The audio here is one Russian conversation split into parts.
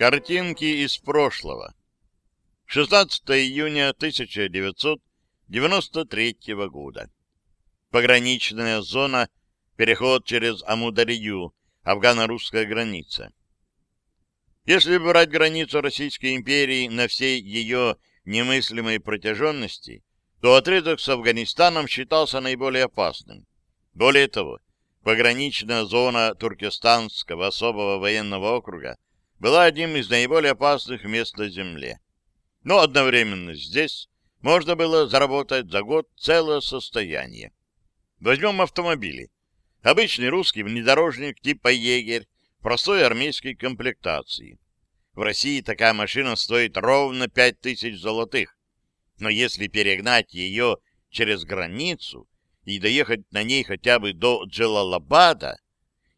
Картинки из прошлого. 16 июня 1993 года. Пограничная зона, переход через Амударью, афгано-русская граница. Если брать границу Российской империи на всей ее немыслимой протяженности, то отрезок с Афганистаном считался наиболее опасным. Более того, пограничная зона Туркестанского особого военного округа была одним из наиболее опасных мест на Земле. Но одновременно здесь можно было заработать за год целое состояние. Возьмем автомобили. Обычный русский внедорожник типа «Егерь» простой армейской комплектации. В России такая машина стоит ровно пять тысяч золотых. Но если перегнать ее через границу и доехать на ней хотя бы до Джалалабада,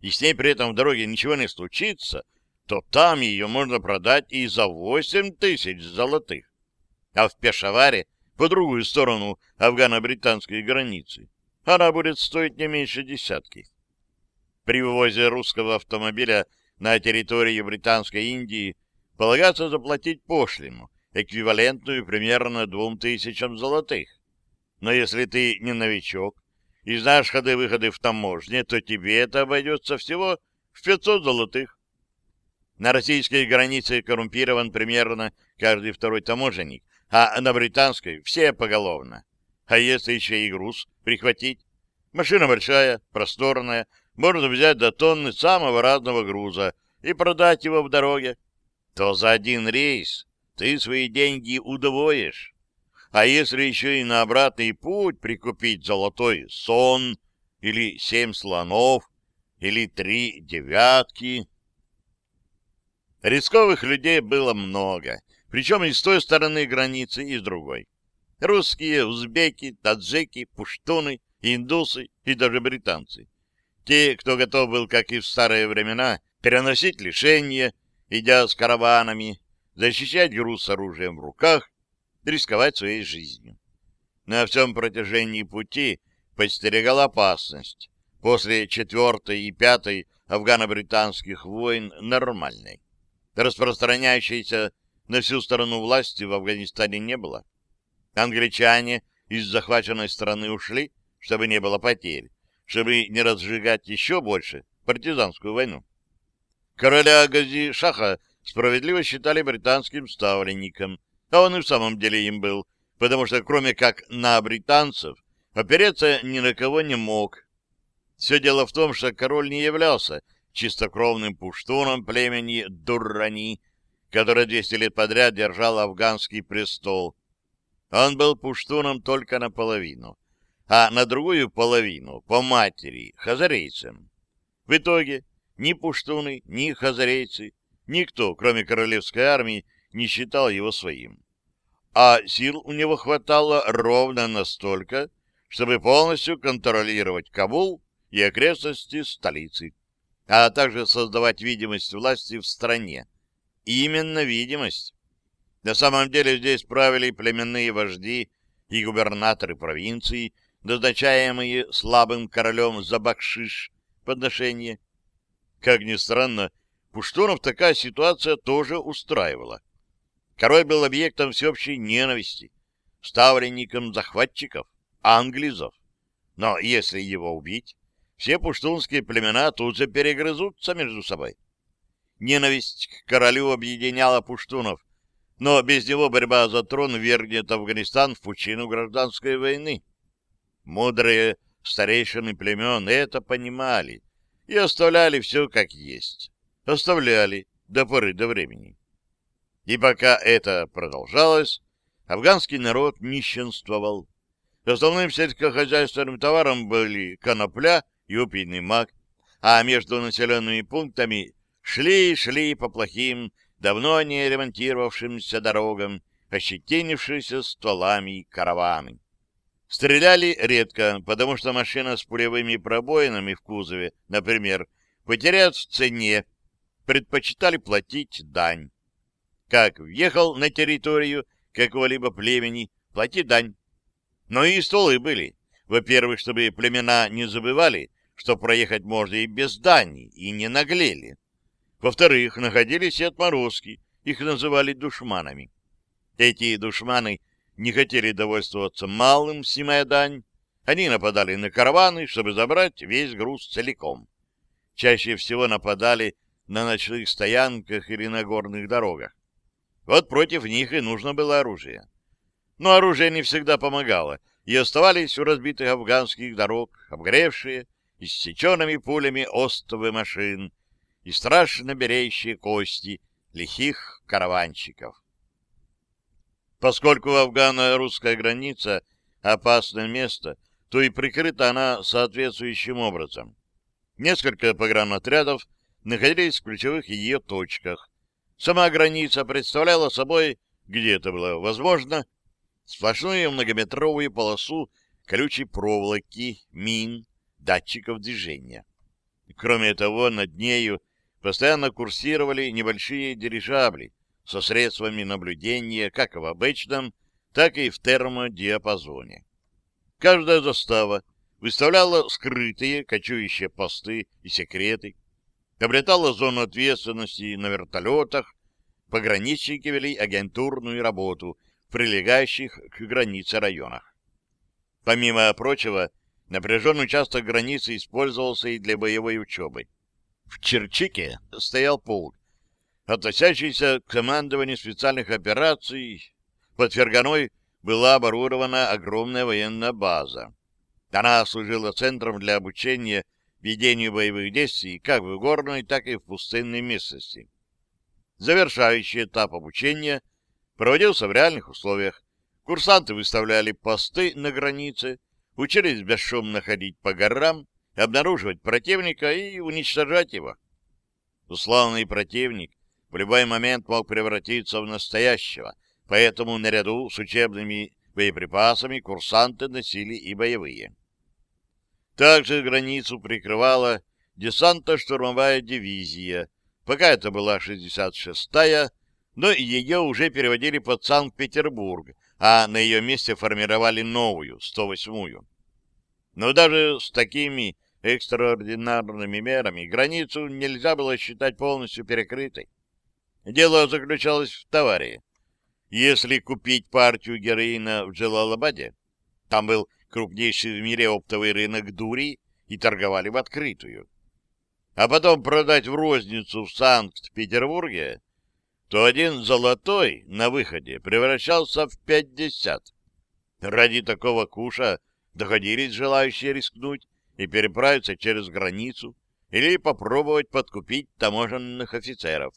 и с ней при этом в дороге ничего не случится, то там ее можно продать и за восемь тысяч золотых. А в Пешаваре, по другую сторону афгано-британской границы, она будет стоить не меньше десятки. При вывозе русского автомобиля на территорию Британской Индии полагается заплатить пошлину, эквивалентную примерно двум тысячам золотых. Но если ты не новичок и знаешь ходы-выходы в таможне, то тебе это обойдется всего в 500 золотых. На российской границе коррумпирован примерно каждый второй таможенник, а на британской все поголовно. А если еще и груз прихватить? Машина большая, просторная, можно взять до тонны самого разного груза и продать его в дороге. То за один рейс ты свои деньги удвоишь. А если еще и на обратный путь прикупить золотой сон или семь слонов или три девятки... Рисковых людей было много, причем и с той стороны границы, и с другой. Русские, узбеки, таджики, пуштуны, индусы и даже британцы. Те, кто готов был, как и в старые времена, переносить лишения, идя с караванами, защищать груз с оружием в руках, рисковать своей жизнью. На всем протяжении пути подстерегала опасность. После четвертой и пятой афгано-британских войн нормальной распространяющейся на всю страну власти в Афганистане не было. Англичане из захваченной страны ушли, чтобы не было потерь, чтобы не разжигать еще больше партизанскую войну. Короля Агази Шаха справедливо считали британским ставленником, а он и в самом деле им был, потому что кроме как на британцев опереться ни на кого не мог. Все дело в том, что король не являлся чистокровным пуштуном племени Дуррани, который 200 лет подряд держал афганский престол. Он был пуштуном только наполовину, а на другую половину, по матери, хазарейцем. В итоге ни пуштуны, ни хазарейцы, никто, кроме королевской армии, не считал его своим. А сил у него хватало ровно настолько, чтобы полностью контролировать Кабул и окрестности столицы а также создавать видимость власти в стране. И именно видимость. На самом деле здесь правили племенные вожди и губернаторы провинций, назначаемые слабым королем за бакшиш подношение. Как ни странно, пуштунов такая ситуация тоже устраивала. Король был объектом всеобщей ненависти, ставленником захватчиков, англизов. Но если его убить, все пуштунские племена тут же перегрызутся между собой. Ненависть к королю объединяла пуштунов, но без него борьба за трон вергнет Афганистан в пучину гражданской войны. Мудрые старейшины племен это понимали и оставляли все как есть. Оставляли до поры до времени. И пока это продолжалось, афганский народ нищенствовал. Основным сельскохозяйственным товаром были конопля и опийный маг, а между населенными пунктами шли и шли по плохим, давно не ремонтировавшимся дорогам, ощетинившиеся стволами караваны. Стреляли редко, потому что машина с пулевыми пробоинами в кузове, например, потеряют в цене, предпочитали платить дань. Как въехал на территорию какого-либо племени, плати дань. Но и стволы были. Во-первых, чтобы племена не забывали, что проехать можно и без дани, и не наглели. Во-вторых, находились и отморозки, их называли душманами. Эти душманы не хотели довольствоваться малым, снимая дань. Они нападали на караваны, чтобы забрать весь груз целиком. Чаще всего нападали на ночных стоянках или на горных дорогах. Вот против них и нужно было оружие. Но оружие не всегда помогало, и оставались у разбитых афганских дорог обгоревшие, иссеченными пулями остовы машин и страшно береющие кости лихих караванщиков. Поскольку афгано-русская граница — опасное место, то и прикрыта она соответствующим образом. Несколько погранотрядов находились в ключевых ее точках. Сама граница представляла собой, где это было возможно, сплошную многометровую полосу колючей проволоки, мин, датчиков движения. Кроме того, над нею постоянно курсировали небольшие дирижабли со средствами наблюдения как в обычном, так и в термодиапазоне. Каждая застава выставляла скрытые кочующие посты и секреты, обретала зону ответственности на вертолетах, пограничники вели агентурную работу в прилегающих к границе районах. Помимо прочего, напряженный участок границы использовался и для боевой учебы. В Черчике стоял полк, относящийся к командованию специальных операций. Под Ферганой была оборудована огромная военная база. Она служила центром для обучения ведению боевых действий как в горной, так и в пустынной местности. Завершающий этап обучения проводился в реальных условиях. Курсанты выставляли посты на границе, учились бесшумно ходить по горам, обнаруживать противника и уничтожать его. Условный противник в любой момент мог превратиться в настоящего, поэтому наряду с учебными боеприпасами курсанты носили и боевые. Также границу прикрывала десантно-штурмовая дивизия. Пока это была 66-я, но ее уже переводили под Санкт-Петербург, а на ее месте формировали новую, 108-ю. Но даже с такими экстраординарными мерами границу нельзя было считать полностью перекрытой. Дело заключалось в товаре. Если купить партию героина в Джалалабаде, там был крупнейший в мире оптовый рынок дури, и торговали в открытую. А потом продать в розницу в Санкт-Петербурге, то один золотой на выходе превращался в пятьдесят. Ради такого куша доходились желающие рискнуть и переправиться через границу или попробовать подкупить таможенных офицеров.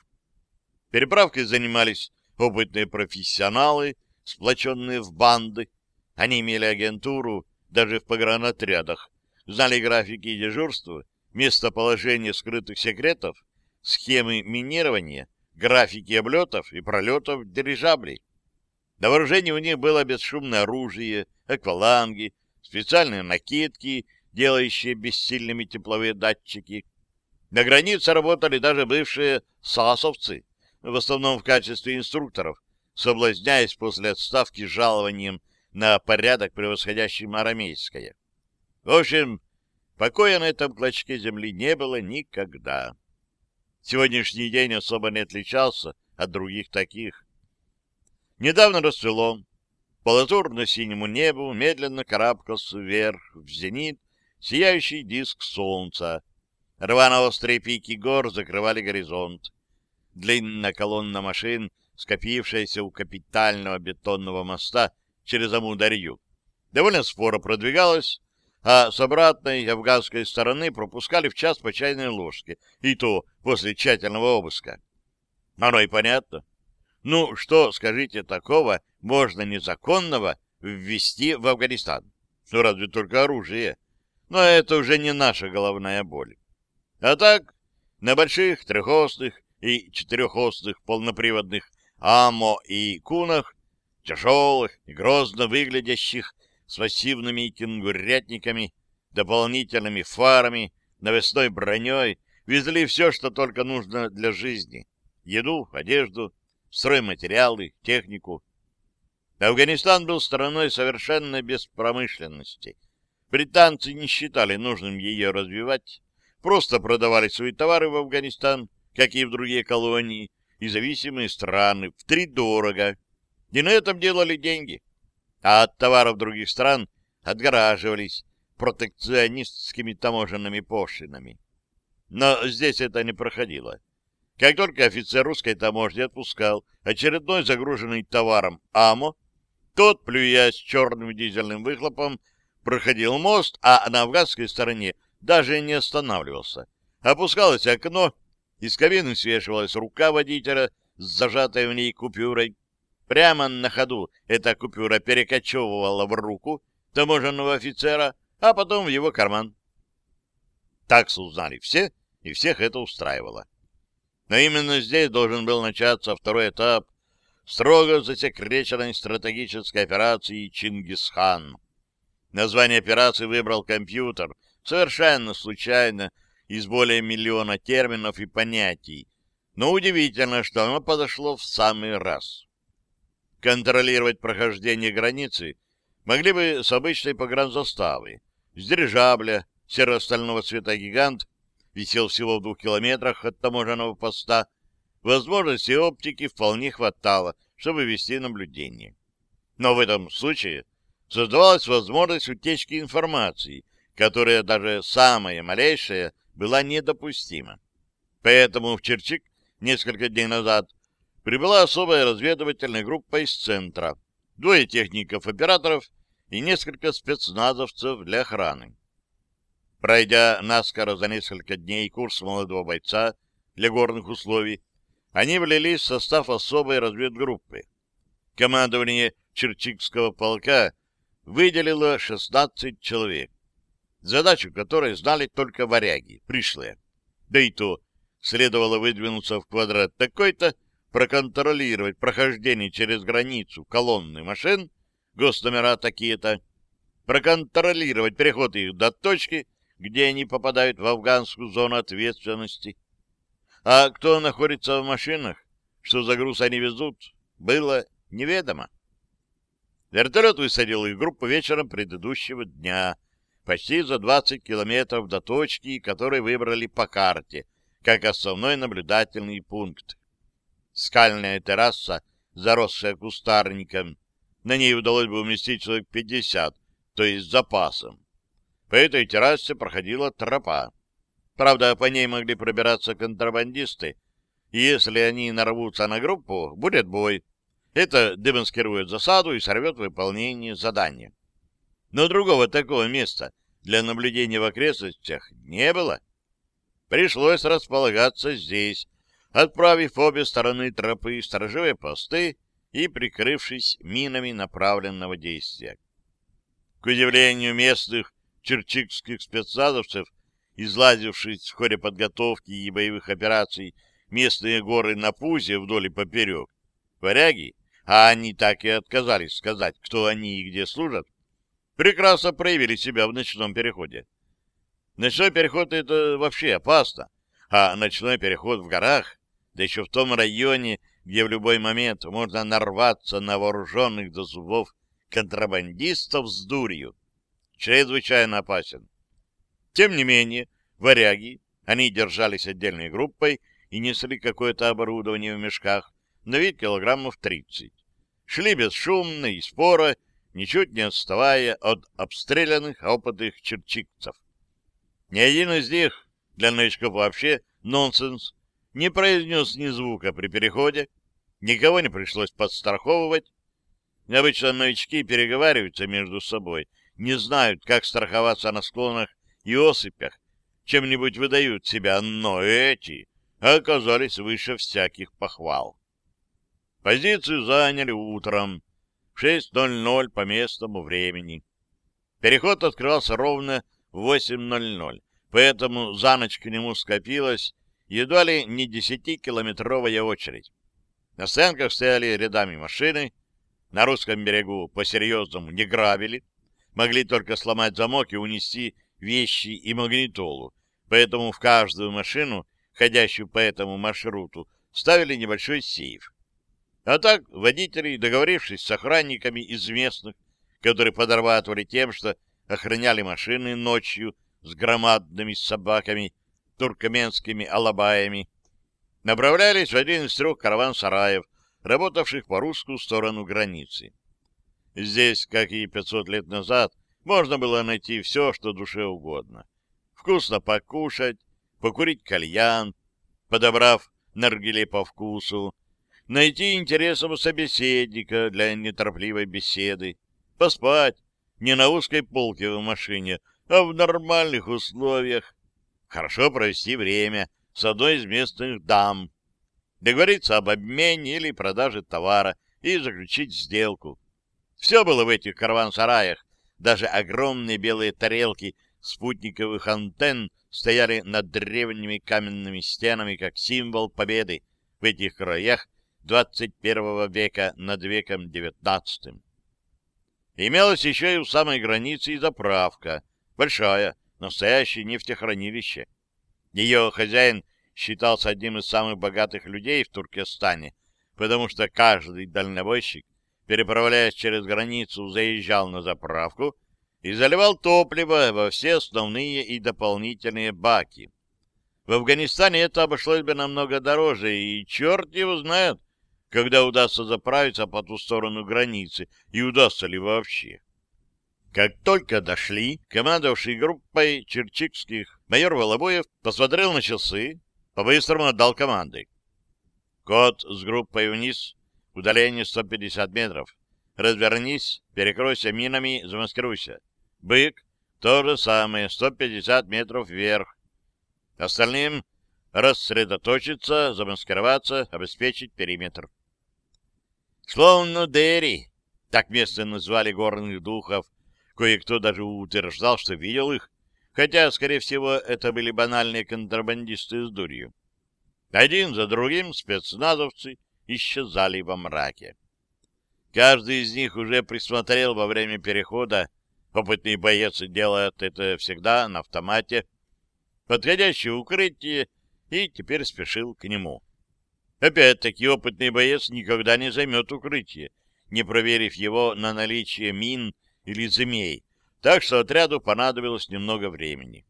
Переправкой занимались опытные профессионалы, сплоченные в банды, они имели агентуру даже в погранотрядах, знали графики дежурства, местоположение скрытых секретов, схемы минирования, графики облетов и пролетов дирижаблей. На вооружении у них было бесшумное оружие, акваланги, специальные накидки, делающие бессильными тепловые датчики. На границе работали даже бывшие САСовцы, в основном в качестве инструкторов, соблазняясь после отставки жалованием на порядок, превосходящим арамейское. В общем, покоя на этом клочке земли не было никогда. Сегодняшний день особо не отличался от других таких. Недавно расцвело. По лазурно-синему небу медленно карабкался вверх, в зенит, сияющий диск солнца. Рвано-острые пики гор закрывали горизонт. Длинная колонна машин, скопившаяся у капитального бетонного моста, через Амударью. Довольно споро продвигалась, а с обратной афганской стороны пропускали в час по чайной ложке, и то после тщательного обыска. Оно и понятно. Ну, что, скажите, такого можно незаконного ввести в Афганистан? Ну, разве только оружие. Но это уже не наша головная боль. А так, на больших трехосных и четырехосных полноприводных АМО и Кунах тяжелых и грозно выглядящих с массивными кенгурятниками, дополнительными фарами, навесной броней, везли все, что только нужно для жизни. Еду, одежду, стройматериалы, технику. Афганистан был страной совершенно без промышленности. Британцы не считали нужным ее развивать, просто продавали свои товары в Афганистан как и в другие колонии, и зависимые страны, в три дорого. И на этом делали деньги. А от товаров других стран отгораживались протекционистскими таможенными пошлинами. Но здесь это не проходило. Как только офицер русской таможни отпускал очередной загруженный товаром АМО, тот, плюясь черным дизельным выхлопом, проходил мост, а на афганской стороне даже не останавливался. Опускалось окно, из кабины свешивалась рука водителя с зажатой в ней купюрой. Прямо на ходу эта купюра перекочевывала в руку таможенного офицера, а потом в его карман. Такс узнали все, и всех это устраивало. Но именно здесь должен был начаться второй этап строго засекреченной стратегической операции «Чингисхан». Название операции выбрал компьютер совершенно случайно из более миллиона терминов и понятий, но удивительно, что оно подошло в самый раз. Контролировать прохождение границы могли бы с обычной погранзаставы, с дирижабля, серо-стального цвета гигант, висел всего в двух километрах от таможенного поста, возможности оптики вполне хватало, чтобы вести наблюдение. Но в этом случае создавалась возможность утечки информации, которая даже самая малейшая была недопустима. Поэтому в Черчик несколько дней назад прибыла особая разведывательная группа из центра, двое техников-операторов и несколько спецназовцев для охраны. Пройдя наскоро за несколько дней курс молодого бойца для горных условий, они влились в состав особой разведгруппы. Командование Черчикского полка выделило 16 человек, задачу которой знали только варяги, пришлые. Да и то следовало выдвинуться в квадрат такой-то, проконтролировать прохождение через границу колонны машин, госномера такие-то, проконтролировать переход их до точки, где они попадают в афганскую зону ответственности. А кто находится в машинах, что за груз они везут, было неведомо. Вертолет высадил их группу вечером предыдущего дня, почти за 20 километров до точки, которую выбрали по карте, как основной наблюдательный пункт. Скальная терраса, заросшая кустарником, на ней удалось бы уместить человек 50, то есть с запасом. По этой террасе проходила тропа. Правда, по ней могли пробираться контрабандисты, и если они нарвутся на группу, будет бой. Это демаскирует засаду и сорвет выполнение задания. Но другого такого места для наблюдения в окрестностях не было. Пришлось располагаться здесь, отправив обе стороны тропы сторожевые посты и прикрывшись минами направленного действия. К удивлению местных черчикских спецназовцев, излазившись в ходе подготовки и боевых операций местные горы на пузе вдоль и поперек, варяги, а они так и отказались сказать, кто они и где служат, прекрасно проявили себя в ночном переходе. Ночной переход — это вообще опасно, а ночной переход в горах, да еще в том районе, где в любой момент можно нарваться на вооруженных до зубов контрабандистов с дурью, чрезвычайно опасен. Тем не менее, варяги, они держались отдельной группой и несли какое-то оборудование в мешках, на вид килограммов 30. Шли бесшумно и споро, ничуть не отставая от обстрелянных опытных черчикцев. Ни один из них, для новичков вообще нонсенс, не произнес ни звука при переходе, никого не пришлось подстраховывать. Обычно новички переговариваются между собой — не знают, как страховаться на склонах и осыпях, чем-нибудь выдают себя, но эти оказались выше всяких похвал. Позицию заняли утром, в 6.00 по местному времени. Переход открывался ровно в 8.00, поэтому за ночь к нему скопилась едва ли не десятикилометровая очередь. На стоянках стояли рядами машины, на русском берегу по-серьезному не грабили, могли только сломать замок и унести вещи и магнитолу, поэтому в каждую машину, ходящую по этому маршруту, ставили небольшой сейф. А так водители, договорившись с охранниками из местных, которые подорватывали тем, что охраняли машины ночью с громадными собаками, туркменскими алабаями, направлялись в один из трех караван-сараев, работавших по русскую сторону границы. Здесь, как и 500 лет назад, можно было найти все, что душе угодно. Вкусно покушать, покурить кальян, подобрав наргиле по вкусу, найти интересного собеседника для неторопливой беседы, поспать не на узкой полке в машине, а в нормальных условиях, хорошо провести время с одной из местных дам, договориться об обмене или продаже товара и заключить сделку. Все было в этих караван-сараях, даже огромные белые тарелки спутниковых антенн стояли над древними каменными стенами как символ победы в этих краях 21 века над веком 19. Имелась еще и у самой границы заправка, большая, настоящее нефтехранилище. Ее хозяин считался одним из самых богатых людей в Туркестане, потому что каждый дальнобойщик, переправляясь через границу, заезжал на заправку и заливал топливо во все основные и дополнительные баки. В Афганистане это обошлось бы намного дороже, и черт его знает, когда удастся заправиться по ту сторону границы, и удастся ли вообще. Как только дошли, командовавший группой черчикских майор Волобоев посмотрел на часы, по-быстрому отдал команды. Кот с группой вниз, удаление 150 метров. Развернись, перекройся минами, замаскируйся. Бык — то же самое, 150 метров вверх. Остальным рассредоточиться, замаскироваться, обеспечить периметр. Словно Дерри, так место назвали горных духов, кое-кто даже утверждал, что видел их, хотя, скорее всего, это были банальные контрабандисты с дурью. Один за другим спецназовцы исчезали во мраке. Каждый из них уже присмотрел во время перехода Опытный боец делает это всегда на автомате. Подходящее укрытие, и теперь спешил к нему. Опять-таки опытный боец никогда не займет укрытие, не проверив его на наличие мин или змей, так что отряду понадобилось немного времени.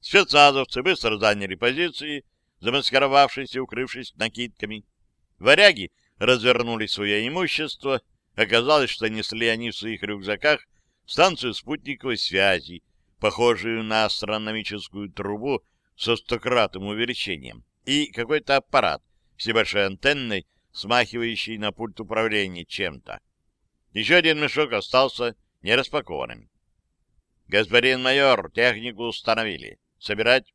Спецназовцы быстро заняли позиции, замаскировавшись и укрывшись накидками. Варяги развернули свое имущество. Оказалось, что несли они в своих рюкзаках станцию спутниковой связи, похожую на астрономическую трубу со стократным увеличением, и какой-то аппарат с небольшой антенной, смахивающий на пульт управления чем-то. Еще один мешок остался нераспакованным. «Господин майор, технику установили. Собирать?»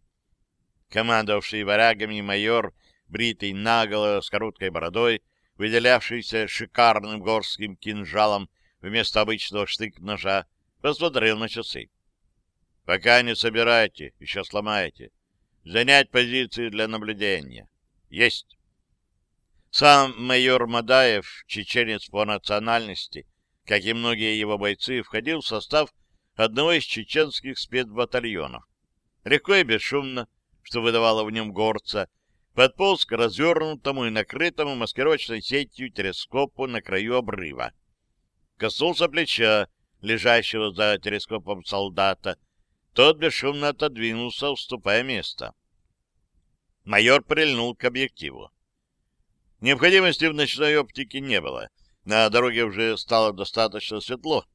Командовавший варягами майор, бритый наголо с короткой бородой, выделявшийся шикарным горским кинжалом вместо обычного штык-ножа, посмотрел на часы. «Пока не собирайте, еще сломаете. Занять позиции для наблюдения. Есть!» Сам майор Мадаев, чеченец по национальности, как и многие его бойцы, входил в состав одного из чеченских спецбатальонов. Легко и бесшумно, что выдавало в нем горца, подполз к развернутому и накрытому маскировочной сетью телескопу на краю обрыва коснулся плеча лежащего за телескопом солдата. Тот бесшумно отодвинулся, уступая место. Майор прильнул к объективу. Необходимости в ночной оптике не было. На дороге уже стало достаточно светло.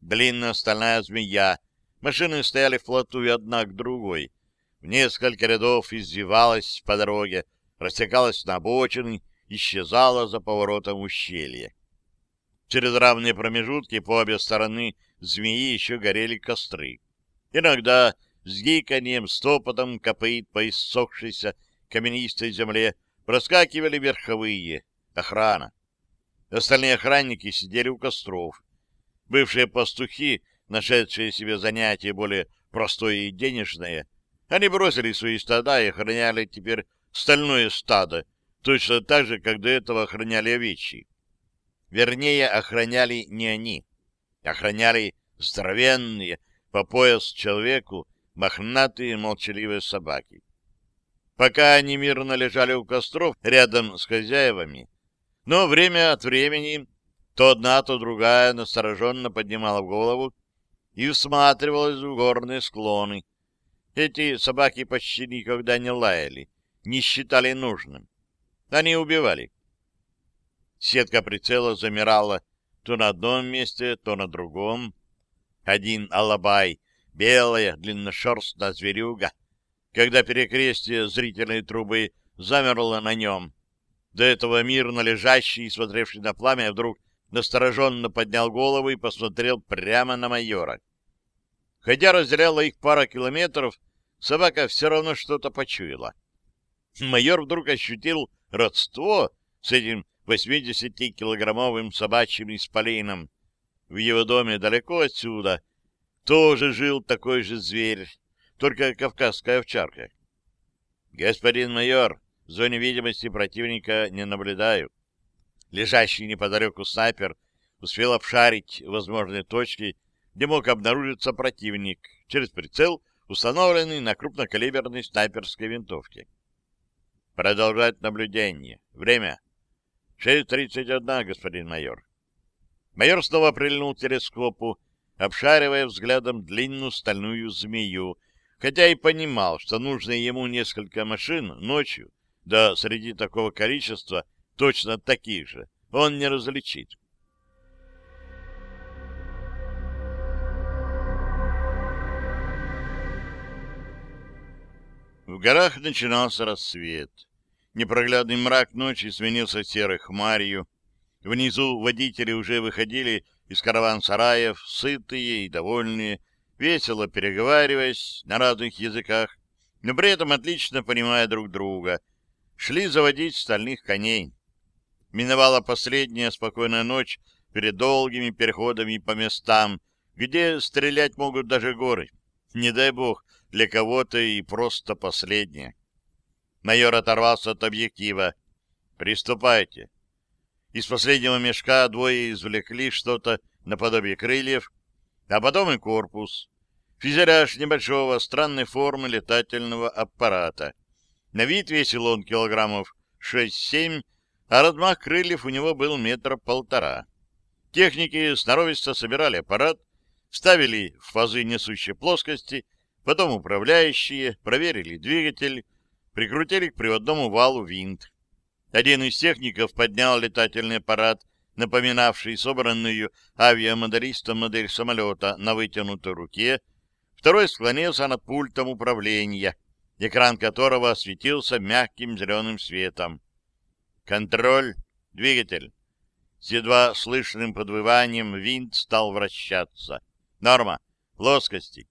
Длинная стальная змея. Машины стояли вплотную одна к другой. В несколько рядов извивалась по дороге, растекалась на обочины, исчезала за поворотом ущелья. Через равные промежутки по обе стороны змеи еще горели костры. Иногда с гиканьем, стопотом копыт по иссохшейся каменистой земле проскакивали верховые, охрана. Остальные охранники сидели у костров. Бывшие пастухи, нашедшие себе занятие более простое и денежное, они бросили свои стада и охраняли теперь стальное стадо, точно так же, как до этого охраняли овечьи. Вернее, охраняли не они. Охраняли здоровенные, по пояс человеку, мохнатые молчаливые собаки. Пока они мирно лежали у костров рядом с хозяевами, но время от времени то одна, то другая настороженно поднимала голову и всматривалась в горные склоны. Эти собаки почти никогда не лаяли, не считали нужным. Они убивали. Сетка прицела замирала то на одном месте, то на другом. Один алабай, белая, длинношерстная зверюга, когда перекрестие зрительной трубы замерло на нем. До этого мирно лежащий и смотревший на пламя вдруг настороженно поднял голову и посмотрел прямо на майора. Хотя разделяла их пара километров, собака все равно что-то почуяла. Майор вдруг ощутил родство с этим 80-килограммовым собачьим исполином. В его доме далеко отсюда тоже жил такой же зверь, только кавказская овчарка. «Господин майор, в зоне видимости противника не наблюдаю». Лежащий неподалеку снайпер успел обшарить возможные точки, где мог обнаружиться противник через прицел, установленный на крупнокалиберной снайперской винтовке. Продолжать наблюдение. Время. 6.31, господин майор. Майор снова прильнул телескопу, обшаривая взглядом длинную стальную змею, хотя и понимал, что нужно ему несколько машин ночью, да среди такого количества точно таких же, он не различит. В горах начинался рассвет. Непроглядный мрак ночи сменился серой хмарью. Внизу водители уже выходили из караван-сараев, сытые и довольные, весело переговариваясь на разных языках, но при этом отлично понимая друг друга, шли заводить стальных коней. Миновала последняя спокойная ночь перед долгими переходами по местам, где стрелять могут даже горы. Не дай бог, для кого-то и просто последняя. Майор оторвался от объектива. «Приступайте». Из последнего мешка двое извлекли что-то наподобие крыльев, а потом и корпус. Фюзеляж небольшого странной формы летательного аппарата. На вид весил он килограммов 6-7, а размах крыльев у него был метра полтора. Техники сноровисто собирали аппарат, вставили в фазы несущей плоскости, потом управляющие, проверили двигатель, прикрутили к приводному валу винт. Один из техников поднял летательный аппарат, напоминавший собранную авиамоделистом модель самолета на вытянутой руке, второй склонился над пультом управления, экран которого осветился мягким зеленым светом. Контроль, двигатель. С едва слышным подвыванием винт стал вращаться. Норма, плоскости.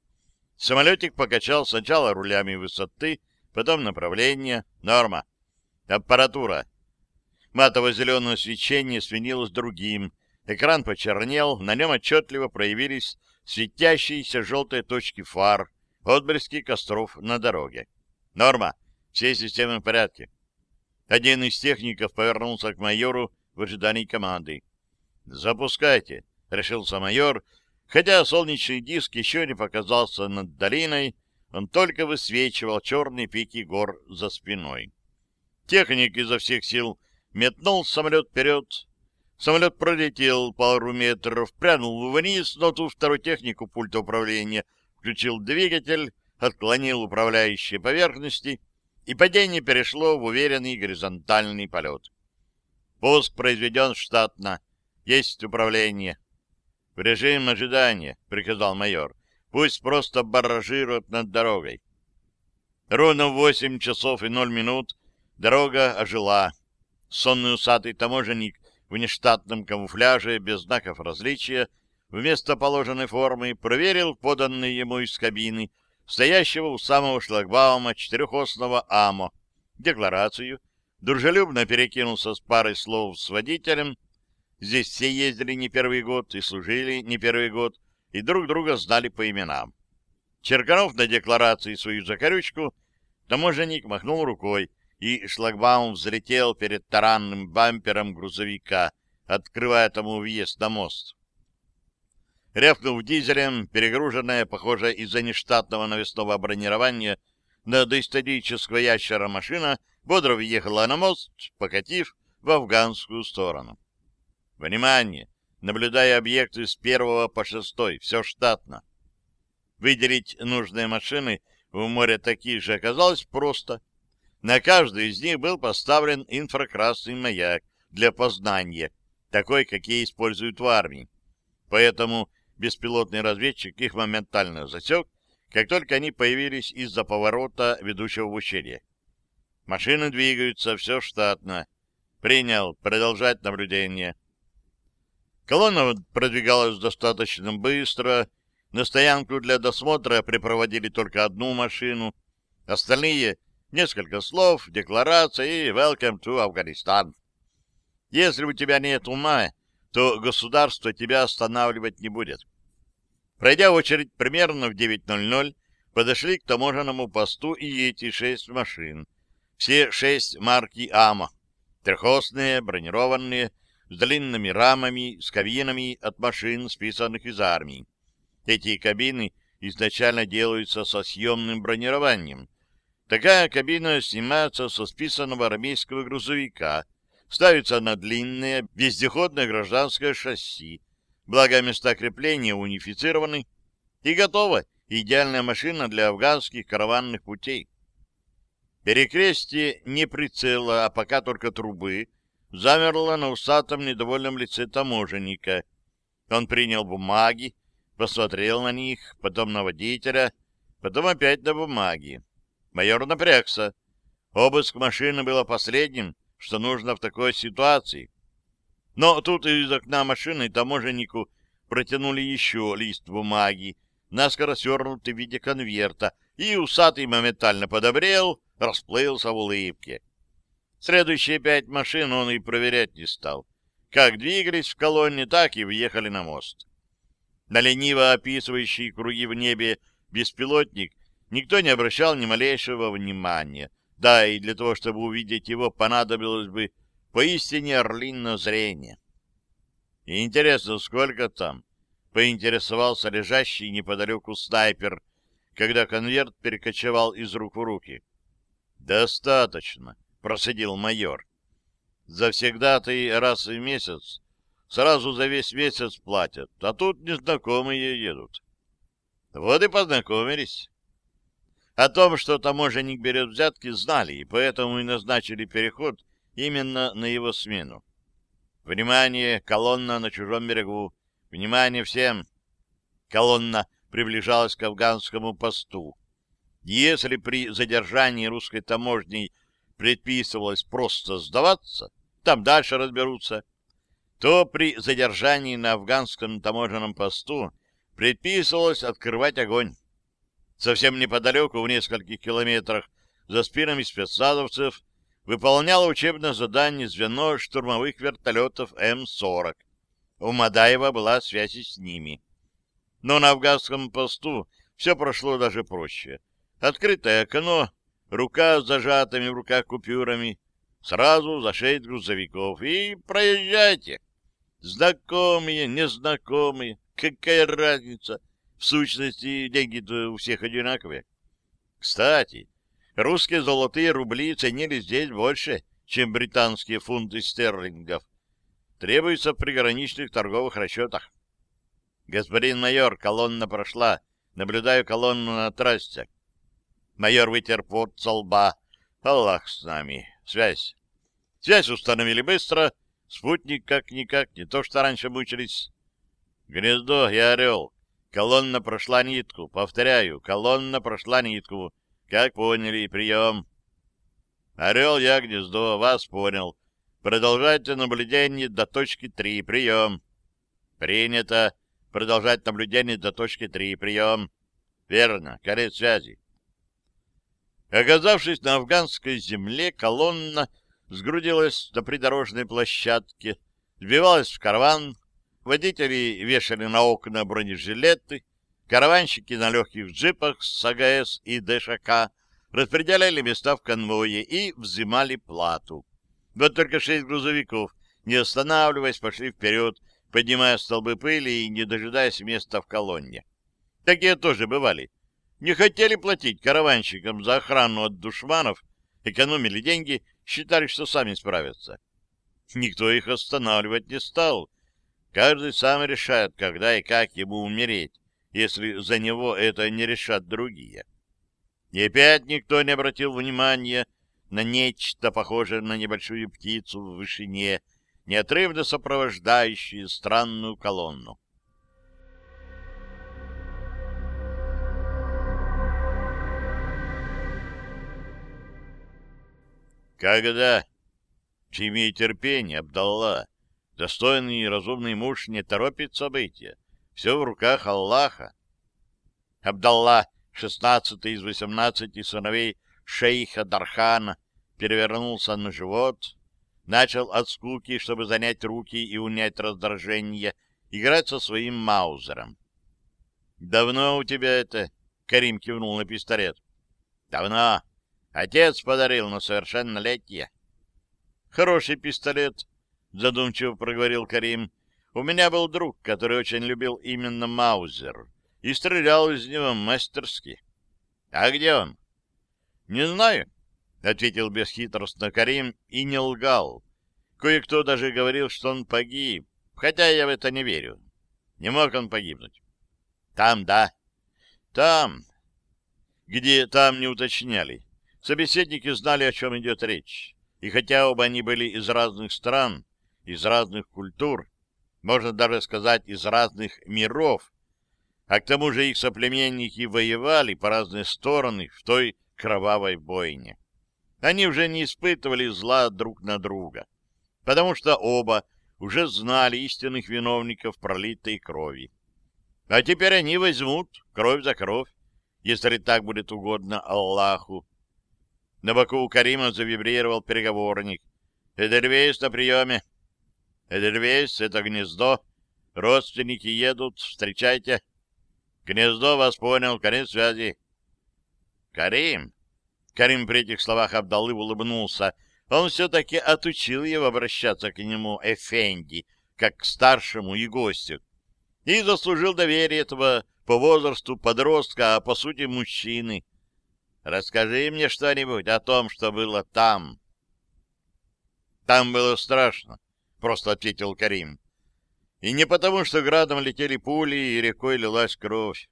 Самолетик покачал сначала рулями высоты, потом направление. Норма. Аппаратура. Матово-зеленое свечение сменилось другим. Экран почернел, на нем отчетливо проявились светящиеся желтые точки фар, отблески костров на дороге. Норма. Все системы в порядке. Один из техников повернулся к майору в ожидании команды. «Запускайте», — решился майор, хотя солнечный диск еще не показался над долиной, он только высвечивал черные пики гор за спиной. Техник изо всех сил метнул самолет вперед. Самолет пролетел пару метров, прянул вниз, но тут второй техник у управления включил двигатель, отклонил управляющие поверхности, и падение перешло в уверенный горизонтальный полет. Пуск произведен штатно. Есть управление. — В режим ожидания, — приказал майор. — Пусть просто барражируют над дорогой. Ровно в восемь часов и ноль минут дорога ожила. Сонный усатый таможенник в нештатном камуфляже, без знаков различия, вместо положенной формы проверил поданные ему из кабины, стоящего у самого шлагбаума четырехосного АМО, декларацию, дружелюбно перекинулся с парой слов с водителем. Здесь все ездили не первый год и служили не первый год, и друг друга знали по именам. Черканов на декларации свою закорючку, таможенник махнул рукой, и шлагбаум взлетел перед таранным бампером грузовика, открывая тому въезд на мост. Рявкнув дизелем, перегруженная, похоже, из-за нештатного навесного бронирования, на доисторического ящера машина бодро въехала на мост, покатив в афганскую сторону. Внимание! Наблюдая объекты с первого по шестой, все штатно. Выделить нужные машины в море такие же оказалось просто — На каждый из них был поставлен инфракрасный маяк для познания, такой, какие используют в армии. Поэтому беспилотный разведчик их моментально засек, как только они появились из-за поворота, ведущего в ущелье. Машины двигаются, все штатно. Принял. Продолжать наблюдение. Колонна продвигалась достаточно быстро. На стоянку для досмотра припроводили только одну машину. Остальные — несколько слов, декларация и «Welcome to Afghanistan». Если у тебя нет ума, то государство тебя останавливать не будет. Пройдя очередь примерно в 9.00, подошли к таможенному посту и эти шесть машин. Все шесть марки АМА. Трехосные, бронированные, с длинными рамами, с кабинами от машин, списанных из армии. Эти кабины изначально делаются со съемным бронированием. Такая кабина снимается со списанного армейского грузовика, ставится на длинное вездеходное гражданское шасси, благо места крепления унифицированы, и готова идеальная машина для афганских караванных путей. Перекрестие не прицела, а пока только трубы, замерло на усатом недовольном лице таможенника. Он принял бумаги, посмотрел на них, потом на водителя, потом опять на бумаги. Майор напрягся. Обыск машины было последним, что нужно в такой ситуации. Но тут из окна машины таможеннику протянули еще лист бумаги, наскоро свернутый в виде конверта, и усатый моментально подобрел, расплылся в улыбке. Следующие пять машин он и проверять не стал. Как двигались в колонне, так и въехали на мост. На лениво описывающий круги в небе беспилотник никто не обращал ни малейшего внимания. Да, и для того, чтобы увидеть его, понадобилось бы поистине орлиное зрение. И интересно, сколько там? Поинтересовался лежащий неподалеку снайпер, когда конверт перекочевал из рук в руки. «Достаточно», — просидел майор. «Завсегда-то раз в месяц, сразу за весь месяц платят, а тут незнакомые едут». Вот и познакомились. О том, что таможенник берет взятки, знали, и поэтому и назначили переход именно на его смену. Внимание, колонна на чужом берегу. Внимание всем! Колонна приближалась к афганскому посту. Если при задержании русской таможней предписывалось просто сдаваться, там дальше разберутся, то при задержании на афганском таможенном посту предписывалось открывать огонь. Совсем неподалеку, в нескольких километрах за спинами спецназовцев, выполняло учебное задание звено штурмовых вертолетов М-40. У Мадаева была связь с ними. Но на афганском посту все прошло даже проще. Открытое окно, рука с зажатыми в руках купюрами, сразу за шесть грузовиков и проезжайте. Знакомые, незнакомые, какая разница? В сущности, деньги-то у всех одинаковые. Кстати, русские золотые рубли ценили здесь больше, чем британские фунты стерлингов. Требуется в приграничных торговых расчетах. Господин майор, колонна прошла. Наблюдаю колонну на трассе. Майор вытер пот со лба. Аллах с нами. Связь. Связь установили быстро. Спутник как-никак, не то что раньше мучились. Гнездо и орел. Колонна прошла нитку. Повторяю, колонна прошла нитку. Как поняли, прием. Орел, я гнездо, вас понял. Продолжайте наблюдение до точки 3, прием. Принято. Продолжать наблюдение до точки 3, прием. Верно, конец связи. Оказавшись на афганской земле, колонна сгрудилась на придорожной площадке, сбивалась в караван, водители вешали на окна бронежилеты, караванщики на легких джипах с АГС и ДШК распределяли места в конвое и взимали плату. Вот только шесть грузовиков, не останавливаясь, пошли вперед, поднимая столбы пыли и не дожидаясь места в колонне. Такие тоже бывали. Не хотели платить караванщикам за охрану от душманов, экономили деньги, считали, что сами справятся. Никто их останавливать не стал. Каждый сам решает, когда и как ему умереть, если за него это не решат другие. И опять никто не обратил внимания на нечто похожее на небольшую птицу в вышине, неотрывно сопровождающую странную колонну. Когда? Имей терпение, Абдалла. Достойный и разумный муж не торопит события. Все в руках Аллаха. Абдалла, шестнадцатый из восемнадцати сыновей шейха Дархана, перевернулся на живот, начал от скуки, чтобы занять руки и унять раздражение, играть со своим маузером. «Давно у тебя это?» — Карим кивнул на пистолет. «Давно. Отец подарил на совершеннолетие». «Хороший пистолет», — задумчиво проговорил Карим. «У меня был друг, который очень любил именно маузер и стрелял из него мастерски». «А где он?» «Не знаю. — ответил бесхитростно Карим и не лгал. Кое-кто даже говорил, что он погиб, хотя я в это не верю. Не мог он погибнуть. Там, да. Там. Где там не уточняли. Собеседники знали, о чем идет речь. И хотя оба они были из разных стран, из разных культур, можно даже сказать, из разных миров, а к тому же их соплеменники воевали по разные стороны в той кровавой бойне они уже не испытывали зла друг на друга, потому что оба уже знали истинных виновников пролитой крови. А теперь они возьмут кровь за кровь, если так будет угодно Аллаху. На боку у Карима завибрировал переговорник. «Эдельвейс на приеме!» «Эдельвейс — это гнездо. Родственники едут, встречайте!» «Гнездо вас понял, конец связи!» «Карим!» Карим при этих словах Абдалы улыбнулся. Он все-таки отучил его обращаться к нему Эфенди, как к старшему и гостю, и заслужил доверие этого по возрасту подростка, а по сути мужчины. Расскажи мне что-нибудь о том, что было там. Там было страшно, просто ответил Карим. И не потому, что градом летели пули и рекой лилась кровь.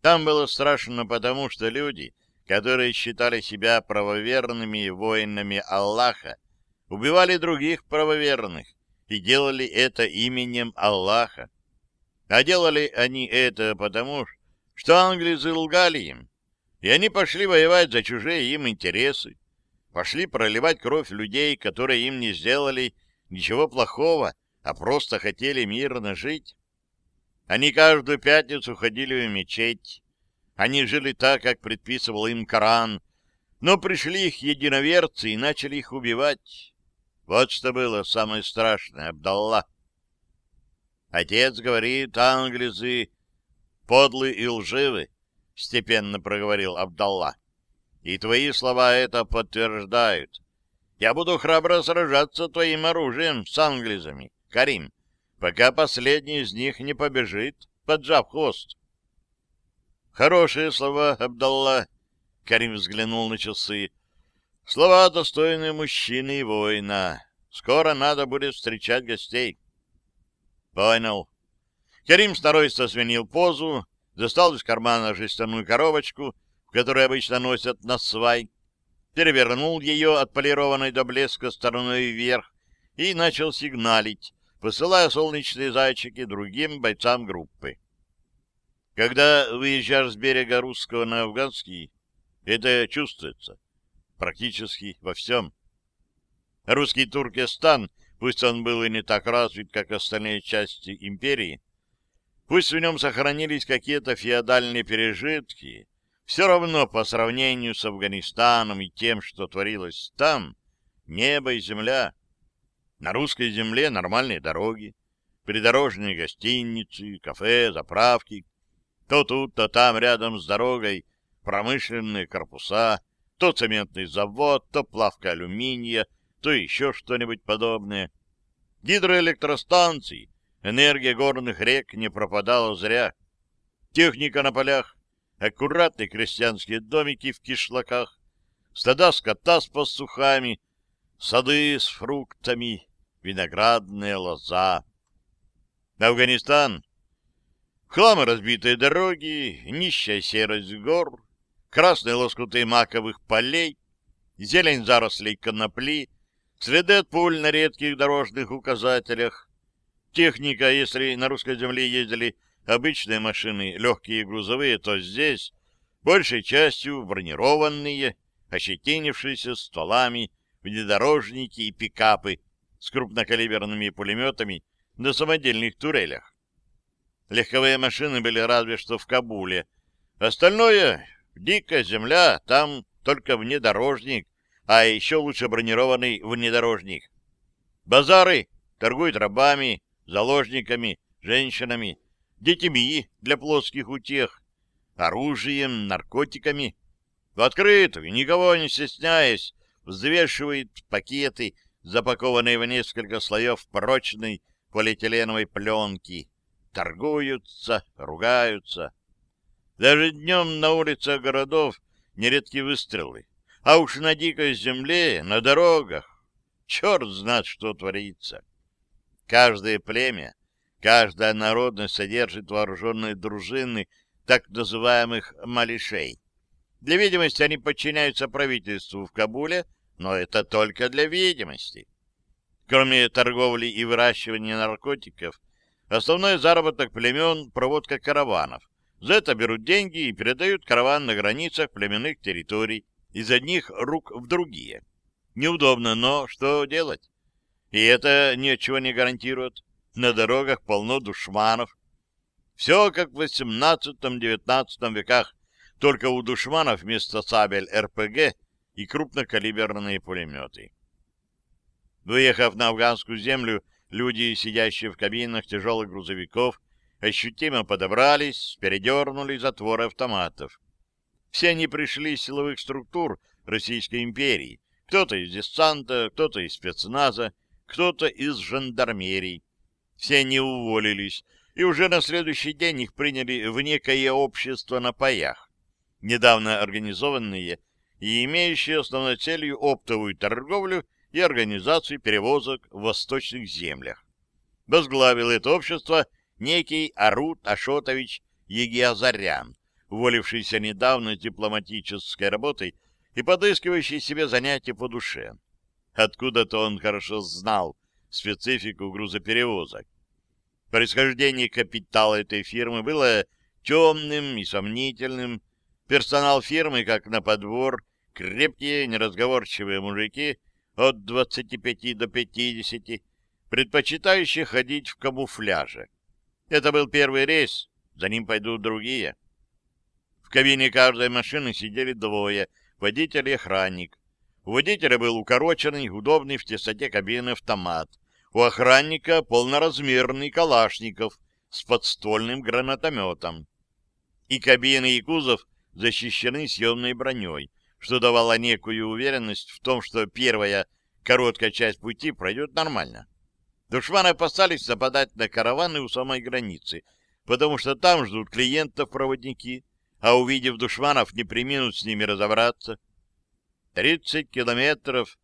Там было страшно потому, что люди которые считали себя правоверными воинами Аллаха, убивали других правоверных и делали это именем Аллаха. А делали они это потому, что англизы лгали им, и они пошли воевать за чужие им интересы, пошли проливать кровь людей, которые им не сделали ничего плохого, а просто хотели мирно жить. Они каждую пятницу ходили в мечеть, они жили так, как предписывал им Коран, но пришли их единоверцы и начали их убивать. Вот что было самое страшное, Абдалла. Отец говорит, англизы подлы и лживы, — степенно проговорил Абдалла. И твои слова это подтверждают. Я буду храбро сражаться твоим оружием с англизами, Карим, пока последний из них не побежит, поджав хвост. Хорошие слова, Абдалла. Карим взглянул на часы. Слова достойные мужчины и воина. Скоро надо будет встречать гостей. Понял. Карим сноровисто сменил позу, достал из кармана жестяную коробочку, в которой обычно носят на свай, перевернул ее от полированной до блеска стороной вверх и начал сигналить, посылая солнечные зайчики другим бойцам группы. Когда выезжаешь с берега русского на афганский, это чувствуется практически во всем. Русский Туркестан, пусть он был и не так развит, как остальные части империи, пусть в нем сохранились какие-то феодальные пережитки, все равно по сравнению с Афганистаном и тем, что творилось там, небо и земля. На русской земле нормальные дороги, придорожные гостиницы, кафе, заправки, то тут, то там, рядом с дорогой, промышленные корпуса, то цементный завод, то плавка алюминия, то еще что-нибудь подобное. Гидроэлектростанции, энергия горных рек не пропадала зря. Техника на полях, аккуратные крестьянские домики в кишлаках, стада скота с пастухами, сады с фруктами, виноградная лоза. Афганистан Хлам разбитые дороги, нищая серость гор, красные лоскуты маковых полей, зелень зарослей конопли, следы от пуль на редких дорожных указателях. Техника, если на русской земле ездили обычные машины, легкие и грузовые, то здесь большей частью бронированные, ощетинившиеся стволами, внедорожники и пикапы с крупнокалиберными пулеметами на самодельных турелях. Легковые машины были разве что в Кабуле. Остальное — дикая земля, там только внедорожник, а еще лучше бронированный внедорожник. Базары торгуют рабами, заложниками, женщинами, детьми для плоских утех, оружием, наркотиками. В открытую, никого не стесняясь, взвешивают пакеты, запакованные в несколько слоев прочной полиэтиленовой пленки. Торгуются, ругаются. Даже днем на улицах городов нередки выстрелы. А уж на дикой земле, на дорогах, черт знает, что творится. Каждое племя, каждая народность содержит вооруженные дружины так называемых малишей. Для видимости они подчиняются правительству в Кабуле, но это только для видимости. Кроме торговли и выращивания наркотиков, основной заработок племен — проводка караванов. За это берут деньги и передают караван на границах племенных территорий из одних рук в другие. Неудобно, но что делать? И это ничего не гарантирует. На дорогах полно душманов. Все как в 18-19 веках, только у душманов вместо сабель РПГ и крупнокалиберные пулеметы. Выехав на афганскую землю, люди, сидящие в кабинах тяжелых грузовиков, ощутимо подобрались, передернули затворы автоматов. Все они пришли из силовых структур Российской империи, кто-то из десанта, кто-то из спецназа, кто-то из жандармерии. Все они уволились, и уже на следующий день их приняли в некое общество на паях, недавно организованные и имеющие основной целью оптовую торговлю и организацию перевозок в восточных землях. Возглавил это общество некий Арут Ашотович Егиазарян, уволившийся недавно дипломатической работой и подыскивающий себе занятия по душе. Откуда-то он хорошо знал специфику грузоперевозок. Происхождение капитала этой фирмы было темным и сомнительным. Персонал фирмы, как на подбор, крепкие, неразговорчивые мужики от 25 до 50, предпочитающие ходить в камуфляже. Это был первый рейс, за ним пойдут другие. В кабине каждой машины сидели двое, водитель и охранник. У водителя был укороченный, удобный в тесноте кабины автомат. У охранника полноразмерный калашников с подствольным гранатометом. И кабины, и кузов защищены съемной броней, что давало некую уверенность в том, что первая короткая часть пути пройдет нормально. Душманы опасались нападать на караваны у самой границы, потому что там ждут клиентов проводники, а увидев душманов, не приминут с ними разобраться. Тридцать километров —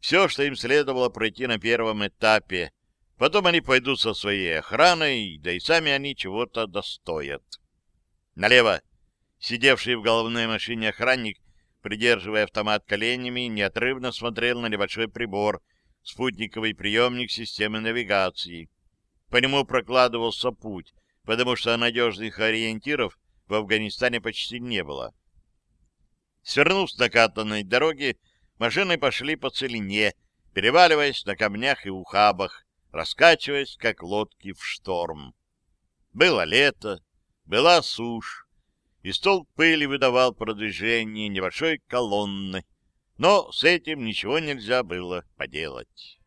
все, что им следовало пройти на первом этапе. Потом они пойдут со своей охраной, да и сами они чего-то достоят. Налево. Сидевший в головной машине охранник придерживая автомат коленями, неотрывно смотрел на небольшой прибор, спутниковый приемник системы навигации. По нему прокладывался путь, потому что надежных ориентиров в Афганистане почти не было. Свернув с накатанной дороги, машины пошли по целине, переваливаясь на камнях и ухабах, раскачиваясь, как лодки в шторм. Было лето, была сушь, и столб пыли выдавал продвижение небольшой колонны, но с этим ничего нельзя было поделать.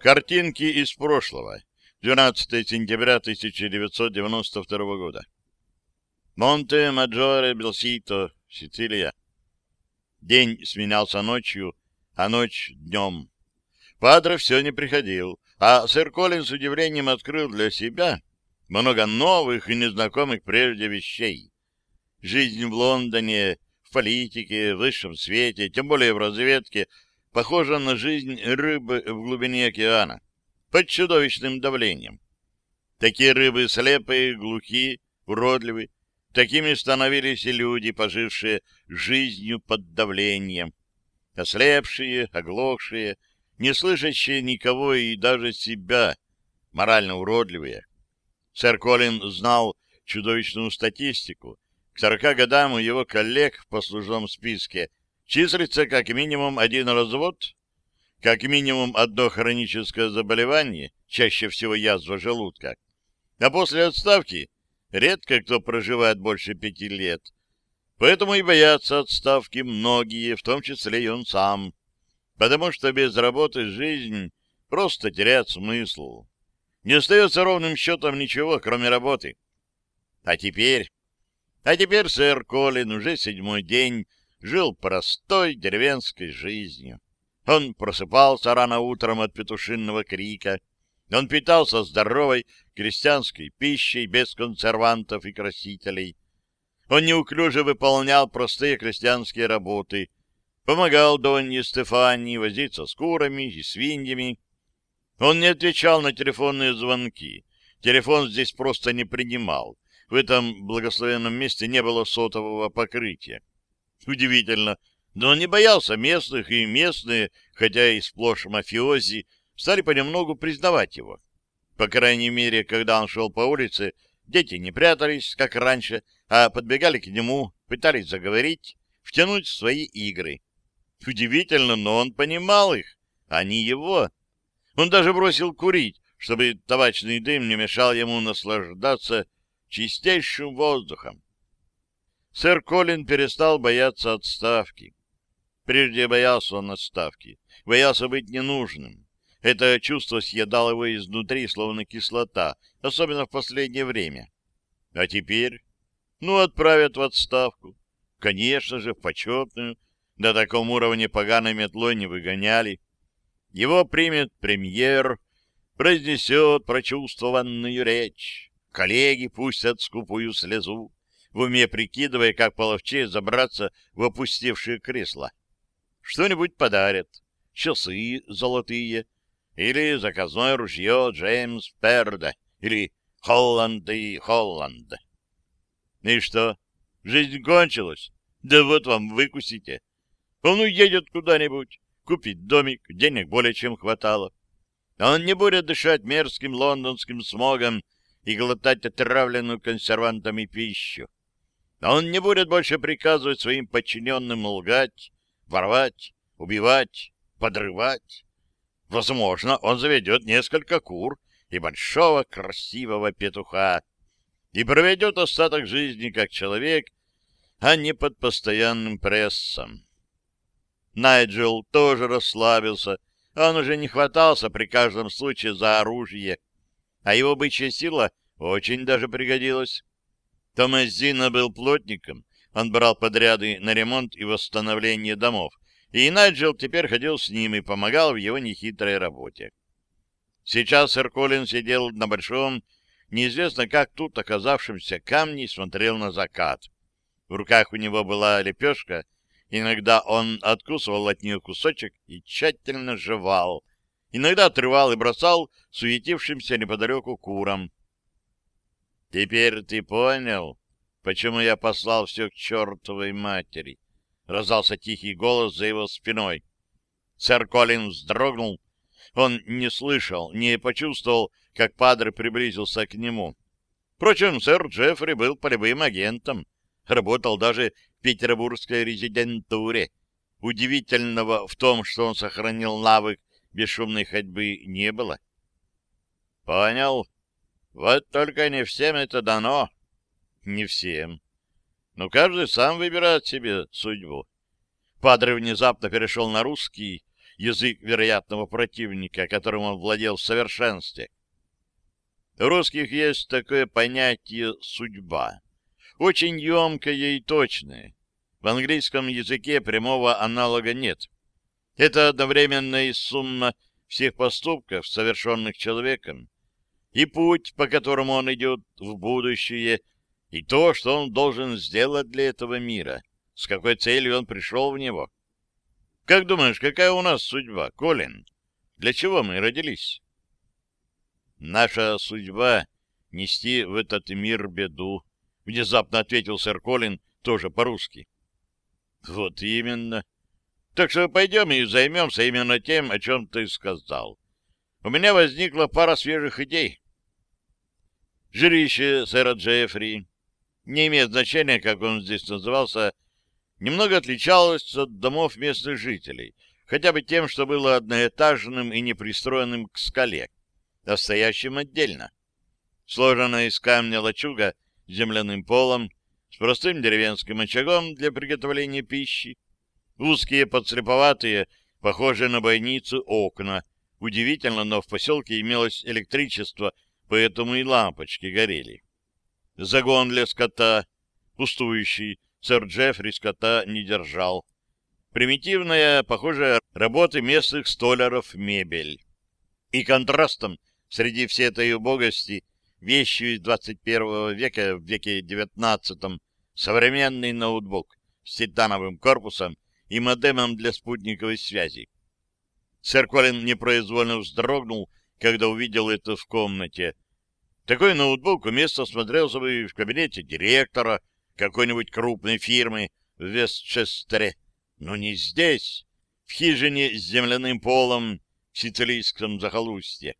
Картинки из прошлого. 12 сентября 1992 года. Монте-Маджоре, Белсито, Сицилия. День сменялся ночью, а ночь днем. Падре все не приходил, а сэр Колин с удивлением открыл для себя много новых и незнакомых прежде вещей. Жизнь в Лондоне, в политике, в высшем свете, тем более в разведке, похожа на жизнь рыбы в глубине океана. Под чудовищным давлением. Такие рыбы слепые, глухие, уродливы. Такими становились и люди, пожившие жизнью под давлением. Ослепшие, оглохшие, не слышащие никого и даже себя, морально уродливые. Сэр Колин знал чудовищную статистику. К сорока годам у его коллег в послужном списке числится как минимум один развод, как минимум одно хроническое заболевание, чаще всего язва желудка, а после отставки редко кто проживает больше пяти лет. Поэтому и боятся отставки многие, в том числе и он сам, потому что без работы жизнь просто теряет смысл. Не остается ровным счетом ничего, кроме работы. А теперь... А теперь сэр Колин уже седьмой день жил простой деревенской жизнью. Он просыпался рано утром от петушинного крика. Он питался здоровой крестьянской пищей без консервантов и красителей. Он неуклюже выполнял простые крестьянские работы, помогал Донне Стефании возиться с курами и свиньями. Он не отвечал на телефонные звонки. Телефон здесь просто не принимал. В этом благословенном месте не было сотового покрытия. Удивительно, но он не боялся местных, и местные, хотя и сплошь мафиози, стали понемногу признавать его. По крайней мере, когда он шел по улице, дети не прятались, как раньше, а подбегали к нему, пытались заговорить, втянуть в свои игры. Удивительно, но он понимал их, а не его. Он даже бросил курить, чтобы табачный дым не мешал ему наслаждаться чистейшим воздухом. Сэр Колин перестал бояться отставки. Прежде боялся он отставки, боялся быть ненужным. Это чувство съедало его изнутри, словно кислота, особенно в последнее время. А теперь? Ну, отправят в отставку. Конечно же, в почетную. До таком уровне поганой метлой не выгоняли. Его примет премьер, произнесет прочувствованную речь. Коллеги пустят скупую слезу, в уме прикидывая, как половчее забраться в опустевшее кресло что-нибудь подарят. Часы золотые, или заказное ружье Джеймс Перда, или Холланд и Холланд. И что, жизнь кончилась? Да вот вам выкусите. Он уедет куда-нибудь, купит домик, денег более чем хватало. Он не будет дышать мерзким лондонским смогом и глотать отравленную консервантами пищу. Он не будет больше приказывать своим подчиненным лгать, воровать, убивать, подрывать. Возможно, он заведет несколько кур и большого красивого петуха и проведет остаток жизни как человек, а не под постоянным прессом. Найджел тоже расслабился, он уже не хватался при каждом случае за оружие, а его бычья сила очень даже пригодилась. Томазина был плотником, он брал подряды на ремонт и восстановление домов, и Найджел теперь ходил с ним и помогал в его нехитрой работе. Сейчас сэр Колин сидел на большом, неизвестно как тут оказавшемся камне и смотрел на закат. В руках у него была лепешка, иногда он откусывал от нее кусочек и тщательно жевал, иногда отрывал и бросал суетившимся неподалеку курам. — Теперь ты понял, почему я послал все к чертовой матери? — раздался тихий голос за его спиной. Сэр Колин вздрогнул. Он не слышал, не почувствовал, как Падре приблизился к нему. Впрочем, сэр Джеффри был полевым агентом, работал даже в петербургской резидентуре. Удивительного в том, что он сохранил навык бесшумной ходьбы, не было. — Понял. Вот только не всем это дано. Не всем. Но каждый сам выбирает себе судьбу. Падре внезапно перешел на русский, язык вероятного противника, которым он владел в совершенстве. У русских есть такое понятие «судьба». Очень емкое и точное. В английском языке прямого аналога нет. Это одновременная сумма всех поступков, совершенных человеком, и путь, по которому он идет в будущее, и то, что он должен сделать для этого мира, с какой целью он пришел в него. Как думаешь, какая у нас судьба, Колин? Для чего мы родились? Наша судьба — нести в этот мир беду, — внезапно ответил сэр Колин, тоже по-русски. — Вот именно. Так что пойдем и займемся именно тем, о чем ты сказал. У меня возникла пара свежих идей. Жилище сэра Джеффри, не имеет значения, как он здесь назывался, немного отличалось от домов местных жителей, хотя бы тем, что было одноэтажным и непристроенным к скале, а стоящим отдельно. Сложенная из камня лачуга с земляным полом, с простым деревенским очагом для приготовления пищи, узкие подслеповатые, похожие на бойницу, окна. Удивительно, но в поселке имелось электричество, поэтому и лампочки горели. Загон для скота, пустующий, сэр Джеффри скота не держал. Примитивная, похожая работы местных столяров мебель. И контрастом среди всей этой убогости вещью из 21 века в веке 19 современный ноутбук с титановым корпусом и модемом для спутниковой связи. Сэр Колин непроизвольно вздрогнул, когда увидел это в комнате — такой ноутбук уместно смотрелся бы в кабинете директора какой-нибудь крупной фирмы в Вестчестере, но не здесь, в хижине с земляным полом в сицилийском захолустье.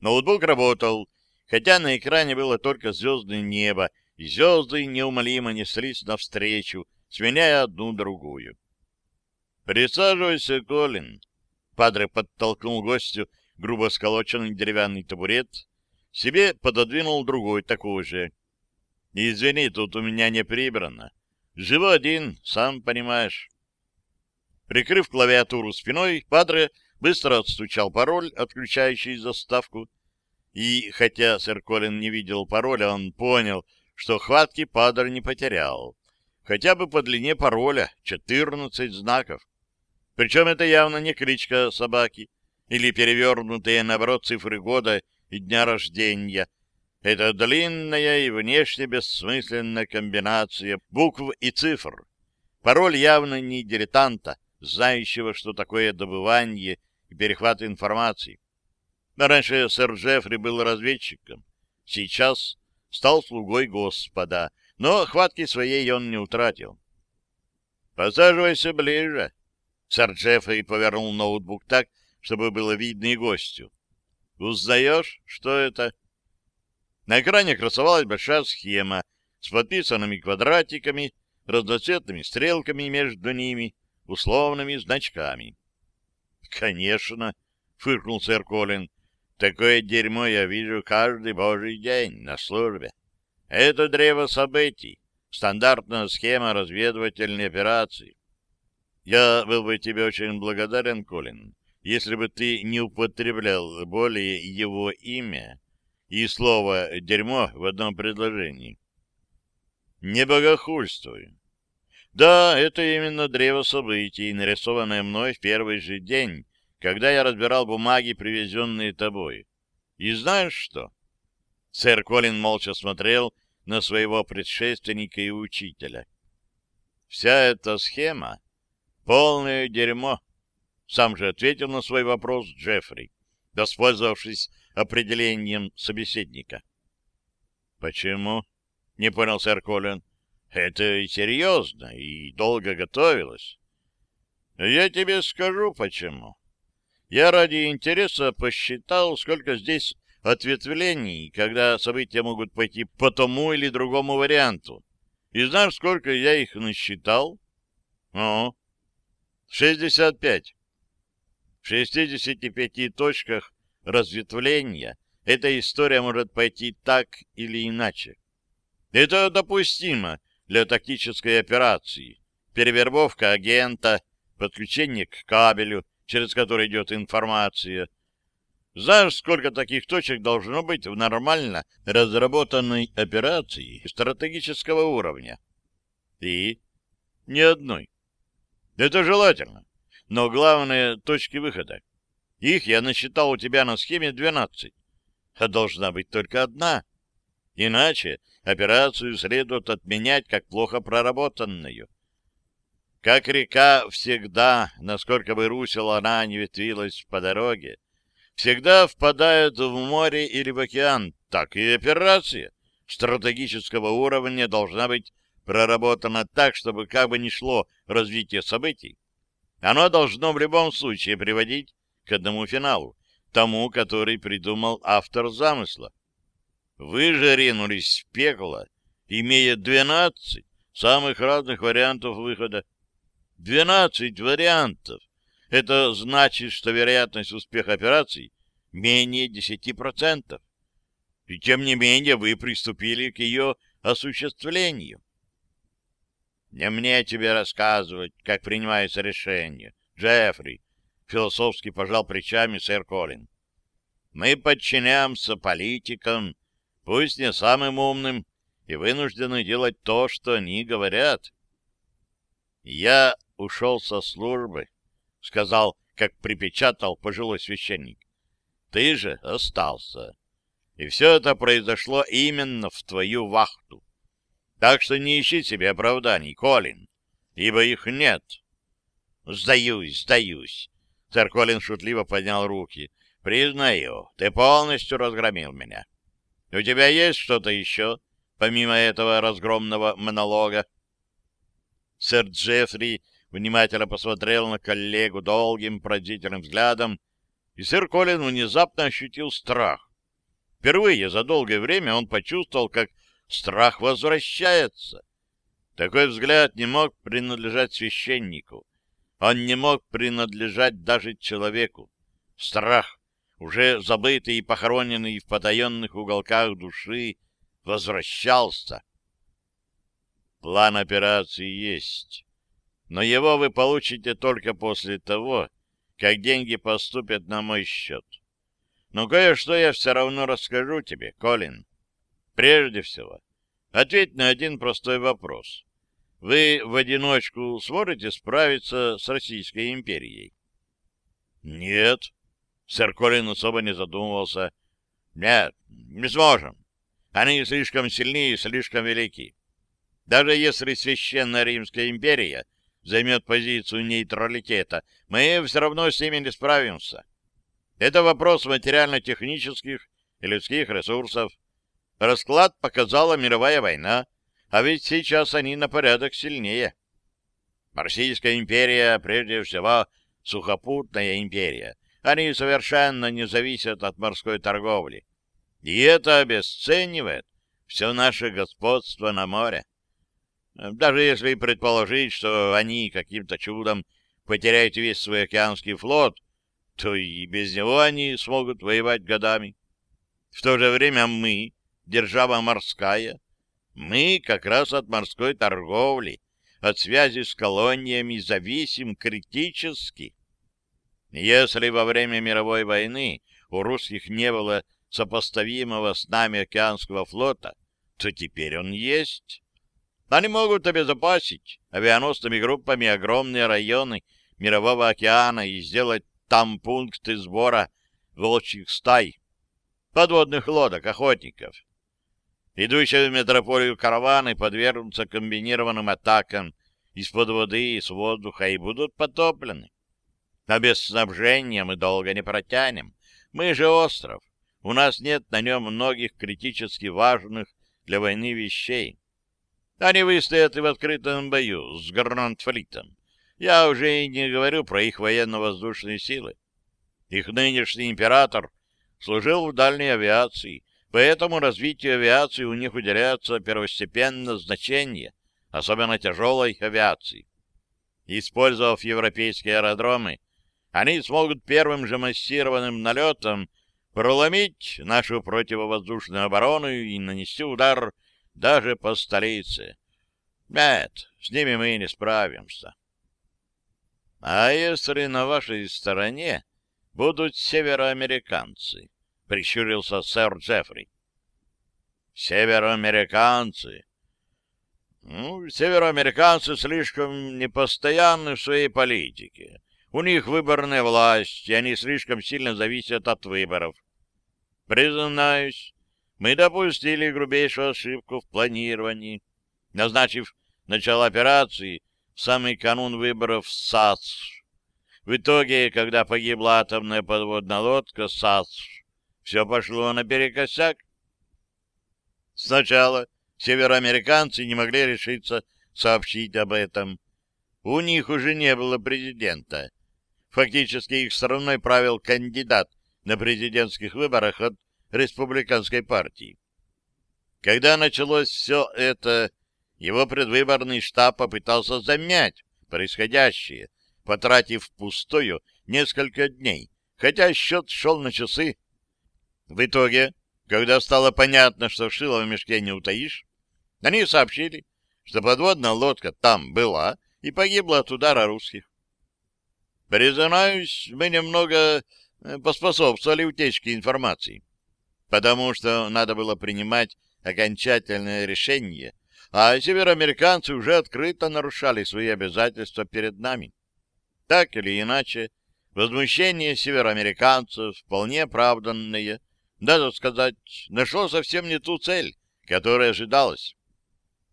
Ноутбук работал, хотя на экране было только звездное небо, и звезды неумолимо неслись навстречу, сменяя одну другую. «Присаживайся, Колин!» Падре подтолкнул гостю грубо сколоченный деревянный табурет, себе пододвинул другой такой же. Извини, тут у меня не прибрано. Живу один, сам понимаешь. Прикрыв клавиатуру спиной, Падре быстро отстучал пароль, отключающий заставку. И, хотя сэр Колин не видел пароля, он понял, что хватки Падре не потерял. Хотя бы по длине пароля 14 знаков. Причем это явно не кличка собаки или перевернутые, наоборот, цифры года и дня рождения. Это длинная и внешне бессмысленная комбинация букв и цифр. Пароль явно не дилетанта, знающего, что такое добывание и перехват информации. Раньше сэр Джеффри был разведчиком, сейчас стал слугой Господа, но хватки своей он не утратил. «Посаживайся ближе». Сэр Джеффри повернул ноутбук так, чтобы было видно и гостю. Узнаешь, что это? На экране красовалась большая схема с подписанными квадратиками, разноцветными стрелками между ними, условными значками. — Конечно, — фыркнул сэр Колин, — такое дерьмо я вижу каждый божий день на службе. Это древо событий, стандартная схема разведывательной операции. Я был бы тебе очень благодарен, Колин, если бы ты не употреблял более его имя и слово «дерьмо» в одном предложении. Не богохульствуй. Да, это именно древо событий, нарисованное мной в первый же день, когда я разбирал бумаги, привезенные тобой. И знаешь что? Сэр Колин молча смотрел на своего предшественника и учителя. Вся эта схема — полное дерьмо, сам же ответил на свой вопрос Джеффри, воспользовавшись определением собеседника. «Почему?» — не понял сэр Колин. «Это серьезно, и долго готовилось». «Я тебе скажу, почему. Я ради интереса посчитал, сколько здесь ответвлений, когда события могут пойти по тому или другому варианту. И знаешь, сколько я их насчитал? О, шестьдесят пять. В 65 точках разветвления эта история может пойти так или иначе. Это допустимо для тактической операции. Перевербовка агента, подключение к кабелю, через который идет информация. Знаешь, сколько таких точек должно быть в нормально разработанной операции стратегического уровня? И? Ни одной. Это желательно. Но главное — точки выхода. Их я насчитал у тебя на схеме 12, а должна быть только одна. Иначе операцию следует отменять как плохо проработанную. Как река всегда, насколько бы русел она не ветвилась по дороге, всегда впадают в море или в океан, так и операция стратегического уровня должна быть проработана так, чтобы как бы ни шло развитие событий, оно должно в любом случае приводить к одному финалу, тому, который придумал автор замысла. Вы же ринулись в пекло, имея 12 самых разных вариантов выхода. 12 вариантов. Это значит, что вероятность успеха операции менее 10%. И тем не менее вы приступили к ее осуществлению. Не мне тебе рассказывать, как принимается решение. Джеффри, философски пожал плечами сэр Колин. Мы подчиняемся политикам, пусть не самым умным, и вынуждены делать то, что они говорят. Я ушел со службы, сказал, как припечатал пожилой священник. Ты же остался. И все это произошло именно в твою вахту. Так что не ищи себе оправданий, Колин, ибо их нет. Сдаюсь, сдаюсь. Сэр Колин шутливо поднял руки. Признаю, ты полностью разгромил меня. У тебя есть что-то еще, помимо этого разгромного монолога? Сэр Джеффри внимательно посмотрел на коллегу долгим пронзительным взглядом, и сэр Колин внезапно ощутил страх. Впервые за долгое время он почувствовал, как страх возвращается. Такой взгляд не мог принадлежать священнику. Он не мог принадлежать даже человеку. Страх, уже забытый и похороненный в потаенных уголках души, возвращался. План операции есть, но его вы получите только после того, как деньги поступят на мой счет. Но кое-что я все равно расскажу тебе, Колин. Прежде всего, ответь на один простой вопрос. Вы в одиночку сможете справиться с Российской империей? Нет. Сэр Колин особо не задумывался. Нет, не сможем. Они слишком сильны и слишком велики. Даже если Священная Римская империя займет позицию нейтралитета, мы все равно с ними не справимся. Это вопрос материально-технических и людских ресурсов. Расклад показала мировая война, а ведь сейчас они на порядок сильнее. Российская империя, прежде всего, сухопутная империя. Они совершенно не зависят от морской торговли. И это обесценивает все наше господство на море. Даже если предположить, что они каким-то чудом потеряют весь свой океанский флот, то и без него они смогут воевать годами. В то же время мы, держава морская, мы как раз от морской торговли, от связи с колониями зависим критически. Если во время мировой войны у русских не было сопоставимого с нами океанского флота, то теперь он есть. Они могут обезопасить авианосными группами огромные районы Мирового океана и сделать там пункты сбора волчьих стай, подводных лодок, охотников. Идущие в метрополию караваны подвергнутся комбинированным атакам из-под воды и с воздуха и будут потоплены. А без снабжения мы долго не протянем. Мы же остров. У нас нет на нем многих критически важных для войны вещей. Они выстоят и в открытом бою с Грандфлитом. Я уже и не говорю про их военно-воздушные силы. Их нынешний император служил в дальней авиации, поэтому развитию авиации у них уделяется первостепенное значение, особенно тяжелой авиации. Использовав европейские аэродромы, они смогут первым же массированным налетом проломить нашу противовоздушную оборону и нанести удар даже по столице. Нет, с ними мы не справимся. А если на вашей стороне будут североамериканцы? — прищурился сэр Джеффри. Североамериканцы? Ну, североамериканцы слишком непостоянны в своей политике. У них выборная власть, и они слишком сильно зависят от выборов. Признаюсь, мы допустили грубейшую ошибку в планировании, назначив начало операции в самый канун выборов в САЦ. В итоге, когда погибла атомная подводная лодка САСШ, все пошло наперекосяк. Сначала североамериканцы не могли решиться сообщить об этом. У них уже не было президента. Фактически их страной правил кандидат на президентских выборах от республиканской партии. Когда началось все это, его предвыборный штаб попытался замять происходящее, потратив впустую несколько дней, хотя счет шел на часы. В итоге, когда стало понятно, что шило в мешке не утаишь, они сообщили, что подводная лодка там была и погибла от удара русских. Признаюсь, мы немного э, поспособствовали утечке информации, потому что надо было принимать окончательное решение, а североамериканцы уже открыто нарушали свои обязательства перед нами. Так или иначе, возмущение североамериканцев, вполне оправданное, надо сказать, нашло совсем не ту цель, которая ожидалась.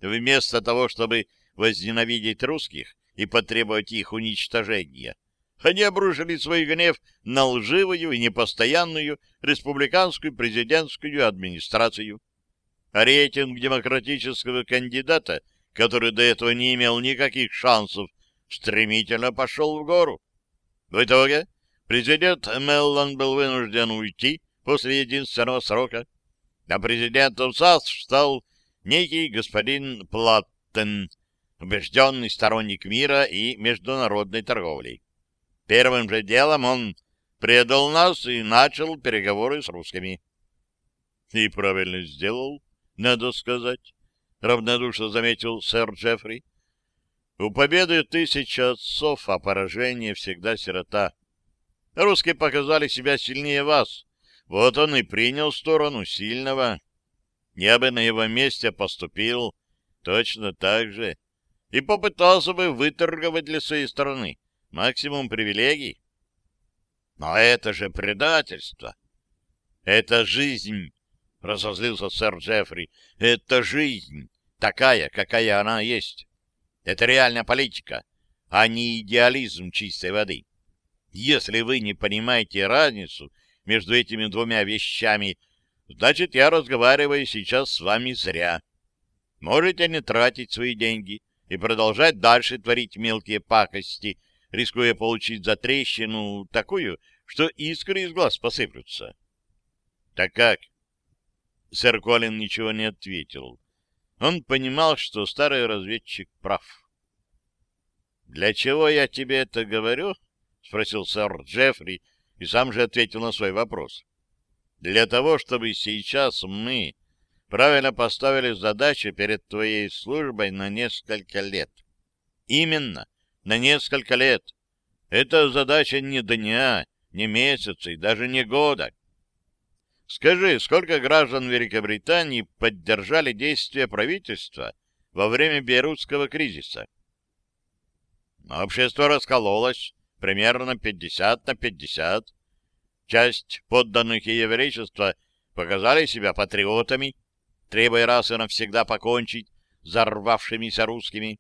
Вместо того, чтобы возненавидеть русских и потребовать их уничтожения, они обрушили свой гнев на лживую и непостоянную республиканскую президентскую администрацию. А рейтинг демократического кандидата, который до этого не имел никаких шансов, стремительно пошел в гору. В итоге президент Меллан был вынужден уйти после единственного срока, а президентом САС стал некий господин Платтен, убежденный сторонник мира и международной торговли. Первым же делом он предал нас и начал переговоры с русскими. И правильно сделал, надо сказать, равнодушно заметил сэр Джеффри. У победы тысяча отцов, а поражение всегда сирота. Русские показали себя сильнее вас. Вот он и принял сторону сильного. Я бы на его месте поступил точно так же и попытался бы выторговать для своей страны максимум привилегий. Но это же предательство. Это жизнь, — разозлился сэр Джеффри. Это жизнь, такая, какая она есть. Это реальная политика, а не идеализм чистой воды. Если вы не понимаете разницу между этими двумя вещами, значит, я разговариваю сейчас с вами зря. Можете не тратить свои деньги и продолжать дальше творить мелкие пакости, рискуя получить за трещину такую, что искры из глаз посыплются. — Так как? Сэр Колин ничего не ответил. Он понимал, что старый разведчик прав. «Для чего я тебе это говорю?» — спросил сэр Джеффри и сам же ответил на свой вопрос. «Для того, чтобы сейчас мы правильно поставили задачу перед твоей службой на несколько лет. Именно на несколько лет. Это задача не дня, не месяца и даже не года. Скажи, сколько граждан Великобритании поддержали действия правительства во время Бейрутского кризиса? Общество раскололось примерно 50 на 50. Часть подданных и еврейчества показали себя патриотами, требуя раз и навсегда покончить с взорвавшимися русскими.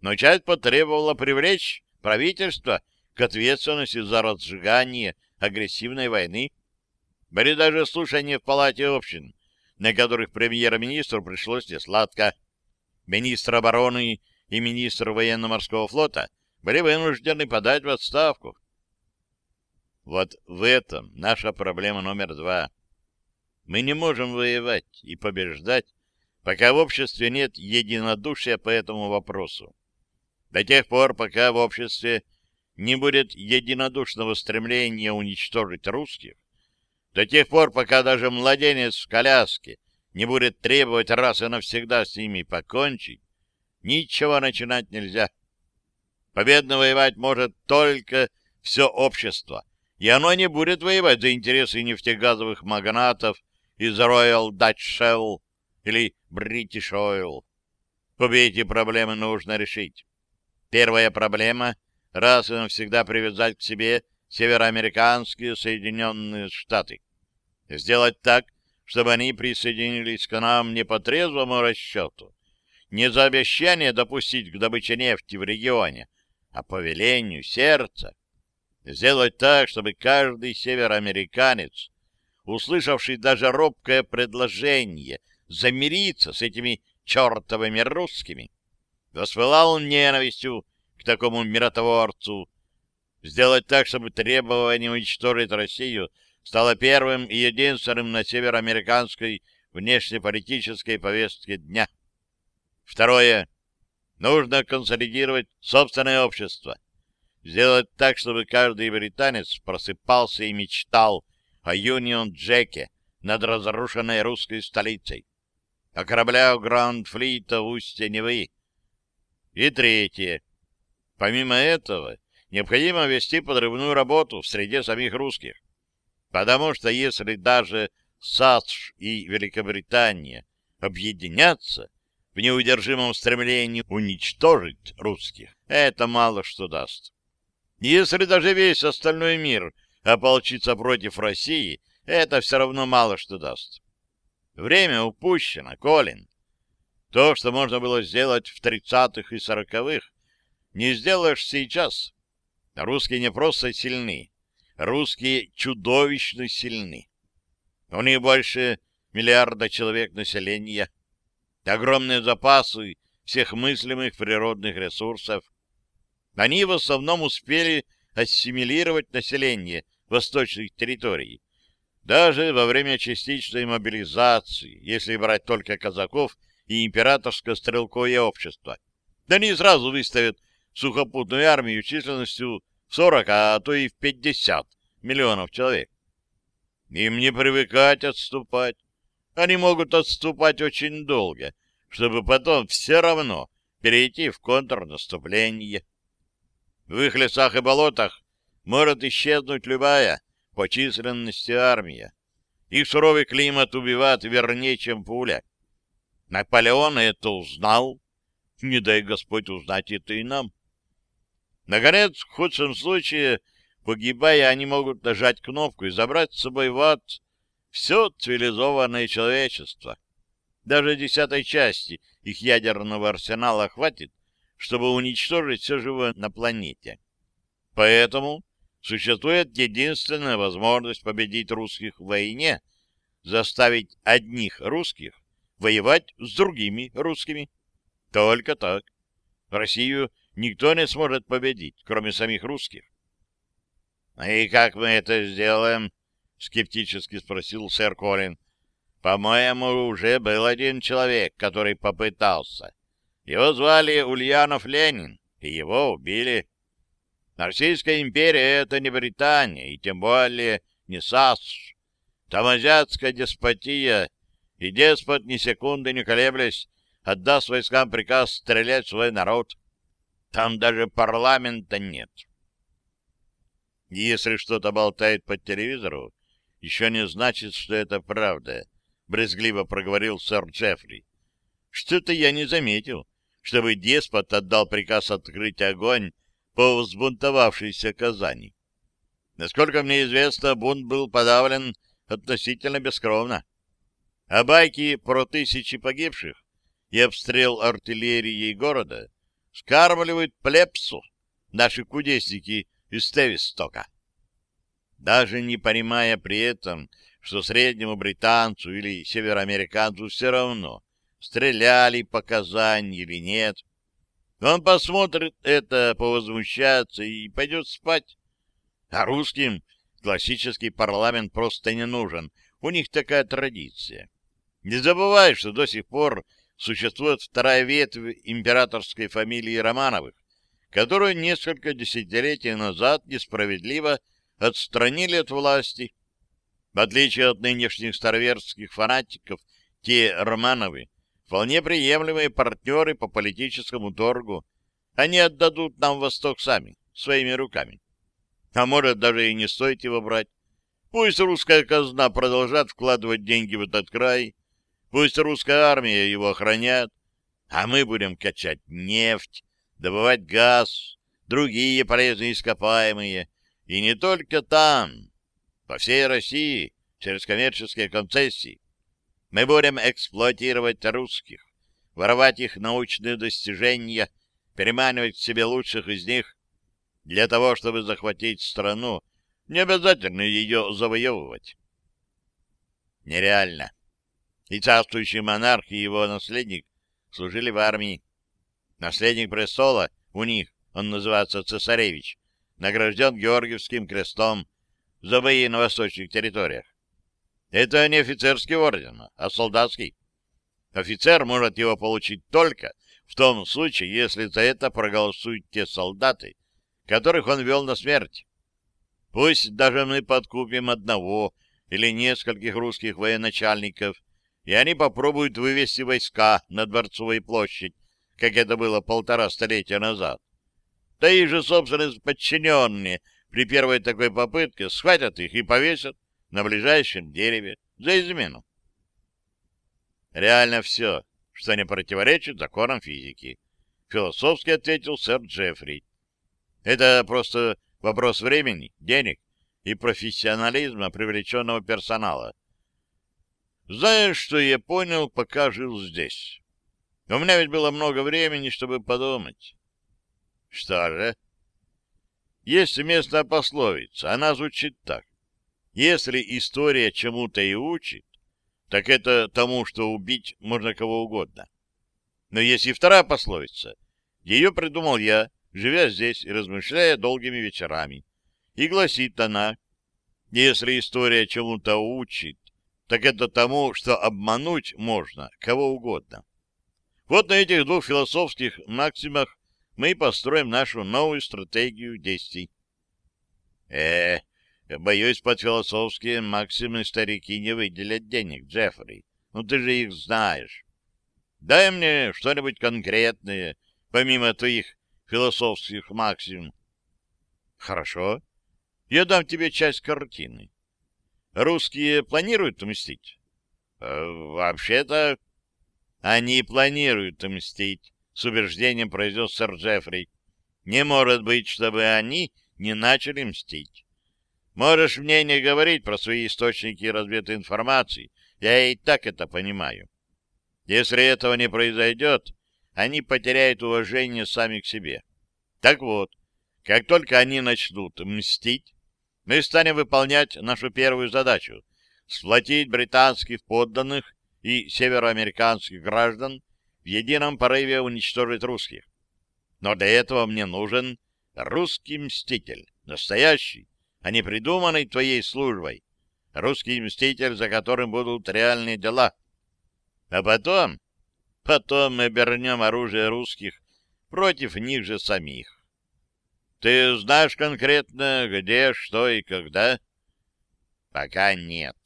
Но часть потребовала привлечь правительство к ответственности за разжигание агрессивной войны. Были даже слушания в Палате общин, на которых премьер-министру пришлось несладко. Министр обороны и министр военно-морского флота были вынуждены подать в отставку. Вот в этом наша проблема номер два. Мы не можем воевать и побеждать, пока в обществе нет единодушия по этому вопросу. До тех пор, пока в обществе не будет единодушного стремления уничтожить русских, до тех пор, пока даже младенец в коляске не будет требовать раз и навсегда с ними покончить, ничего начинать нельзя. Победно воевать может только все общество, и оно не будет воевать за интересы нефтегазовых магнатов из Royal Dutch Shell или British Oil. Обе эти проблемы нужно решить. Первая проблема — раз и навсегда привязать к себе североамериканские Соединенные Штаты. Сделать так, чтобы они присоединились к нам не по трезвому расчету, не за обещание допустить к добыче нефти в регионе, а по велению сердца. Сделать так, чтобы каждый североамериканец, услышавший даже робкое предложение замириться с этими чертовыми русскими, воспылал ненавистью к такому миротворцу, сделать так, чтобы требование уничтожить Россию стало первым и единственным на североамериканской внешнеполитической повестке дня. Второе. Нужно консолидировать собственное общество. Сделать так, чтобы каждый британец просыпался и мечтал о Юнион Джеке над разрушенной русской столицей, о кораблях Гранд-флита в устье Невы. И третье. Помимо этого, необходимо вести подрывную работу в среде самих русских. Потому что если даже САСШ и Великобритания объединятся, в неудержимом стремлении уничтожить русских, это мало что даст. Если даже весь остальной мир ополчится против России, это все равно мало что даст. Время упущено, Колин. То, что можно было сделать в тридцатых и сороковых, не сделаешь сейчас. Русские не просто сильны, русские чудовищно сильны. У них больше миллиарда человек населения, огромные запасы всех мыслимых природных ресурсов. Они в основном успели ассимилировать население восточных территорий. Даже во время частичной мобилизации, если брать только казаков и императорское стрелковое общество, они сразу выставят сухопутную армию численностью в 40, а то и в 50 миллионов человек. Им не привыкать отступать. Они могут отступать очень долго, чтобы потом все равно перейти в контрнаступление. В их лесах и болотах может исчезнуть любая по численности армия. Их суровый климат убивает вернее, чем пуля. Наполеон это узнал. Не дай Господь узнать это и нам. Наконец, в худшем случае, Погибая, они могут нажать кнопку и забрать с собой в ад все цивилизованное человечество. Даже десятой части их ядерного арсенала хватит, чтобы уничтожить все живое на планете. Поэтому существует единственная возможность победить русских в войне, заставить одних русских воевать с другими русскими. Только так. Россию никто не сможет победить, кроме самих русских. «И как мы это сделаем?» — скептически спросил сэр Колин. «По-моему, уже был один человек, который попытался. Его звали Ульянов Ленин, и его убили. Российская империя — это не Британия, и тем более не САС. Там азиатская деспотия, и деспот ни секунды не колеблясь отдаст войскам приказ стрелять в свой народ. Там даже парламента нет». Если что-то болтает по телевизору, еще не значит, что это правда, — брезгливо проговорил сэр Джеффри. Что-то я не заметил, чтобы деспот отдал приказ открыть огонь по взбунтовавшейся Казани. Насколько мне известно, бунт был подавлен относительно бескровно. А байки про тысячи погибших и обстрел артиллерии города скармливают плепсу наши кудесники из Тевистока. Даже не понимая при этом, что среднему британцу или североамериканцу все равно, стреляли по Казани или нет, он посмотрит это, повозмущается и пойдет спать. А русским классический парламент просто не нужен. У них такая традиция. Не забывай, что до сих пор существует вторая ветвь императорской фамилии Романовых, которую несколько десятилетий назад несправедливо отстранили от власти. В отличие от нынешних староверских фанатиков, те Романовы вполне приемлемые партнеры по политическому торгу. Они отдадут нам Восток сами, своими руками. А может, даже и не стоит его брать. Пусть русская казна продолжает вкладывать деньги в этот край, пусть русская армия его охраняет, а мы будем качать нефть, добывать газ, другие полезные ископаемые, и не только там, по всей России, через коммерческие концессии. Мы будем эксплуатировать русских, воровать их научные достижения, переманивать к себе лучших из них. Для того, чтобы захватить страну, не обязательно ее завоевывать. Нереально. И царствующий монарх и его наследник служили в армии. Наследник престола у них, он называется цесаревич, награжден Георгиевским крестом за бои на восточных территориях. Это не офицерский орден, а солдатский. Офицер может его получить только в том случае, если за это проголосуют те солдаты, которых он вел на смерть. Пусть даже мы подкупим одного или нескольких русских военачальников, и они попробуют вывести войска на Дворцовую площадь, как это было полтора столетия назад. Да и же, собственно, подчиненные при первой такой попытке схватят их и повесят на ближайшем дереве за измену. Реально все, что не противоречит законам физики. Философски ответил сэр Джеффри. Это просто вопрос времени, денег и профессионализма привлеченного персонала. Знаешь, что я понял, пока жил здесь? У меня ведь было много времени, чтобы подумать. Что же? Есть местная пословица, она звучит так. Если история чему-то и учит, так это тому, что убить можно кого угодно. Но есть и вторая пословица. Ее придумал я, живя здесь и размышляя долгими вечерами. И гласит она, если история чему-то учит, так это тому, что обмануть можно кого угодно. Вот на этих двух философских максимах мы построим нашу новую стратегию действий. Э, Боюсь, под философские максимы старики не выделят денег, Джеффри. Ну, ты же их знаешь. Дай мне что-нибудь конкретное, помимо твоих философских максим. Хорошо. Я дам тебе часть картины. Русские планируют мстить? Э, Вообще-то... Они планируют мстить, с убеждением произнес сэр Джеффри. Не может быть, чтобы они не начали мстить. Можешь мне не говорить про свои источники развитой информации, я и так это понимаю. Если этого не произойдет, они потеряют уважение сами к себе. Так вот, как только они начнут мстить, мы станем выполнять нашу первую задачу — сплотить британских подданных и североамериканских граждан в едином порыве уничтожить русских. Но для этого мне нужен русский мститель, настоящий, а не придуманный твоей службой. Русский мститель, за которым будут реальные дела. А потом... Потом мы обернем оружие русских против них же самих. Ты знаешь конкретно, где, что и когда? Пока нет.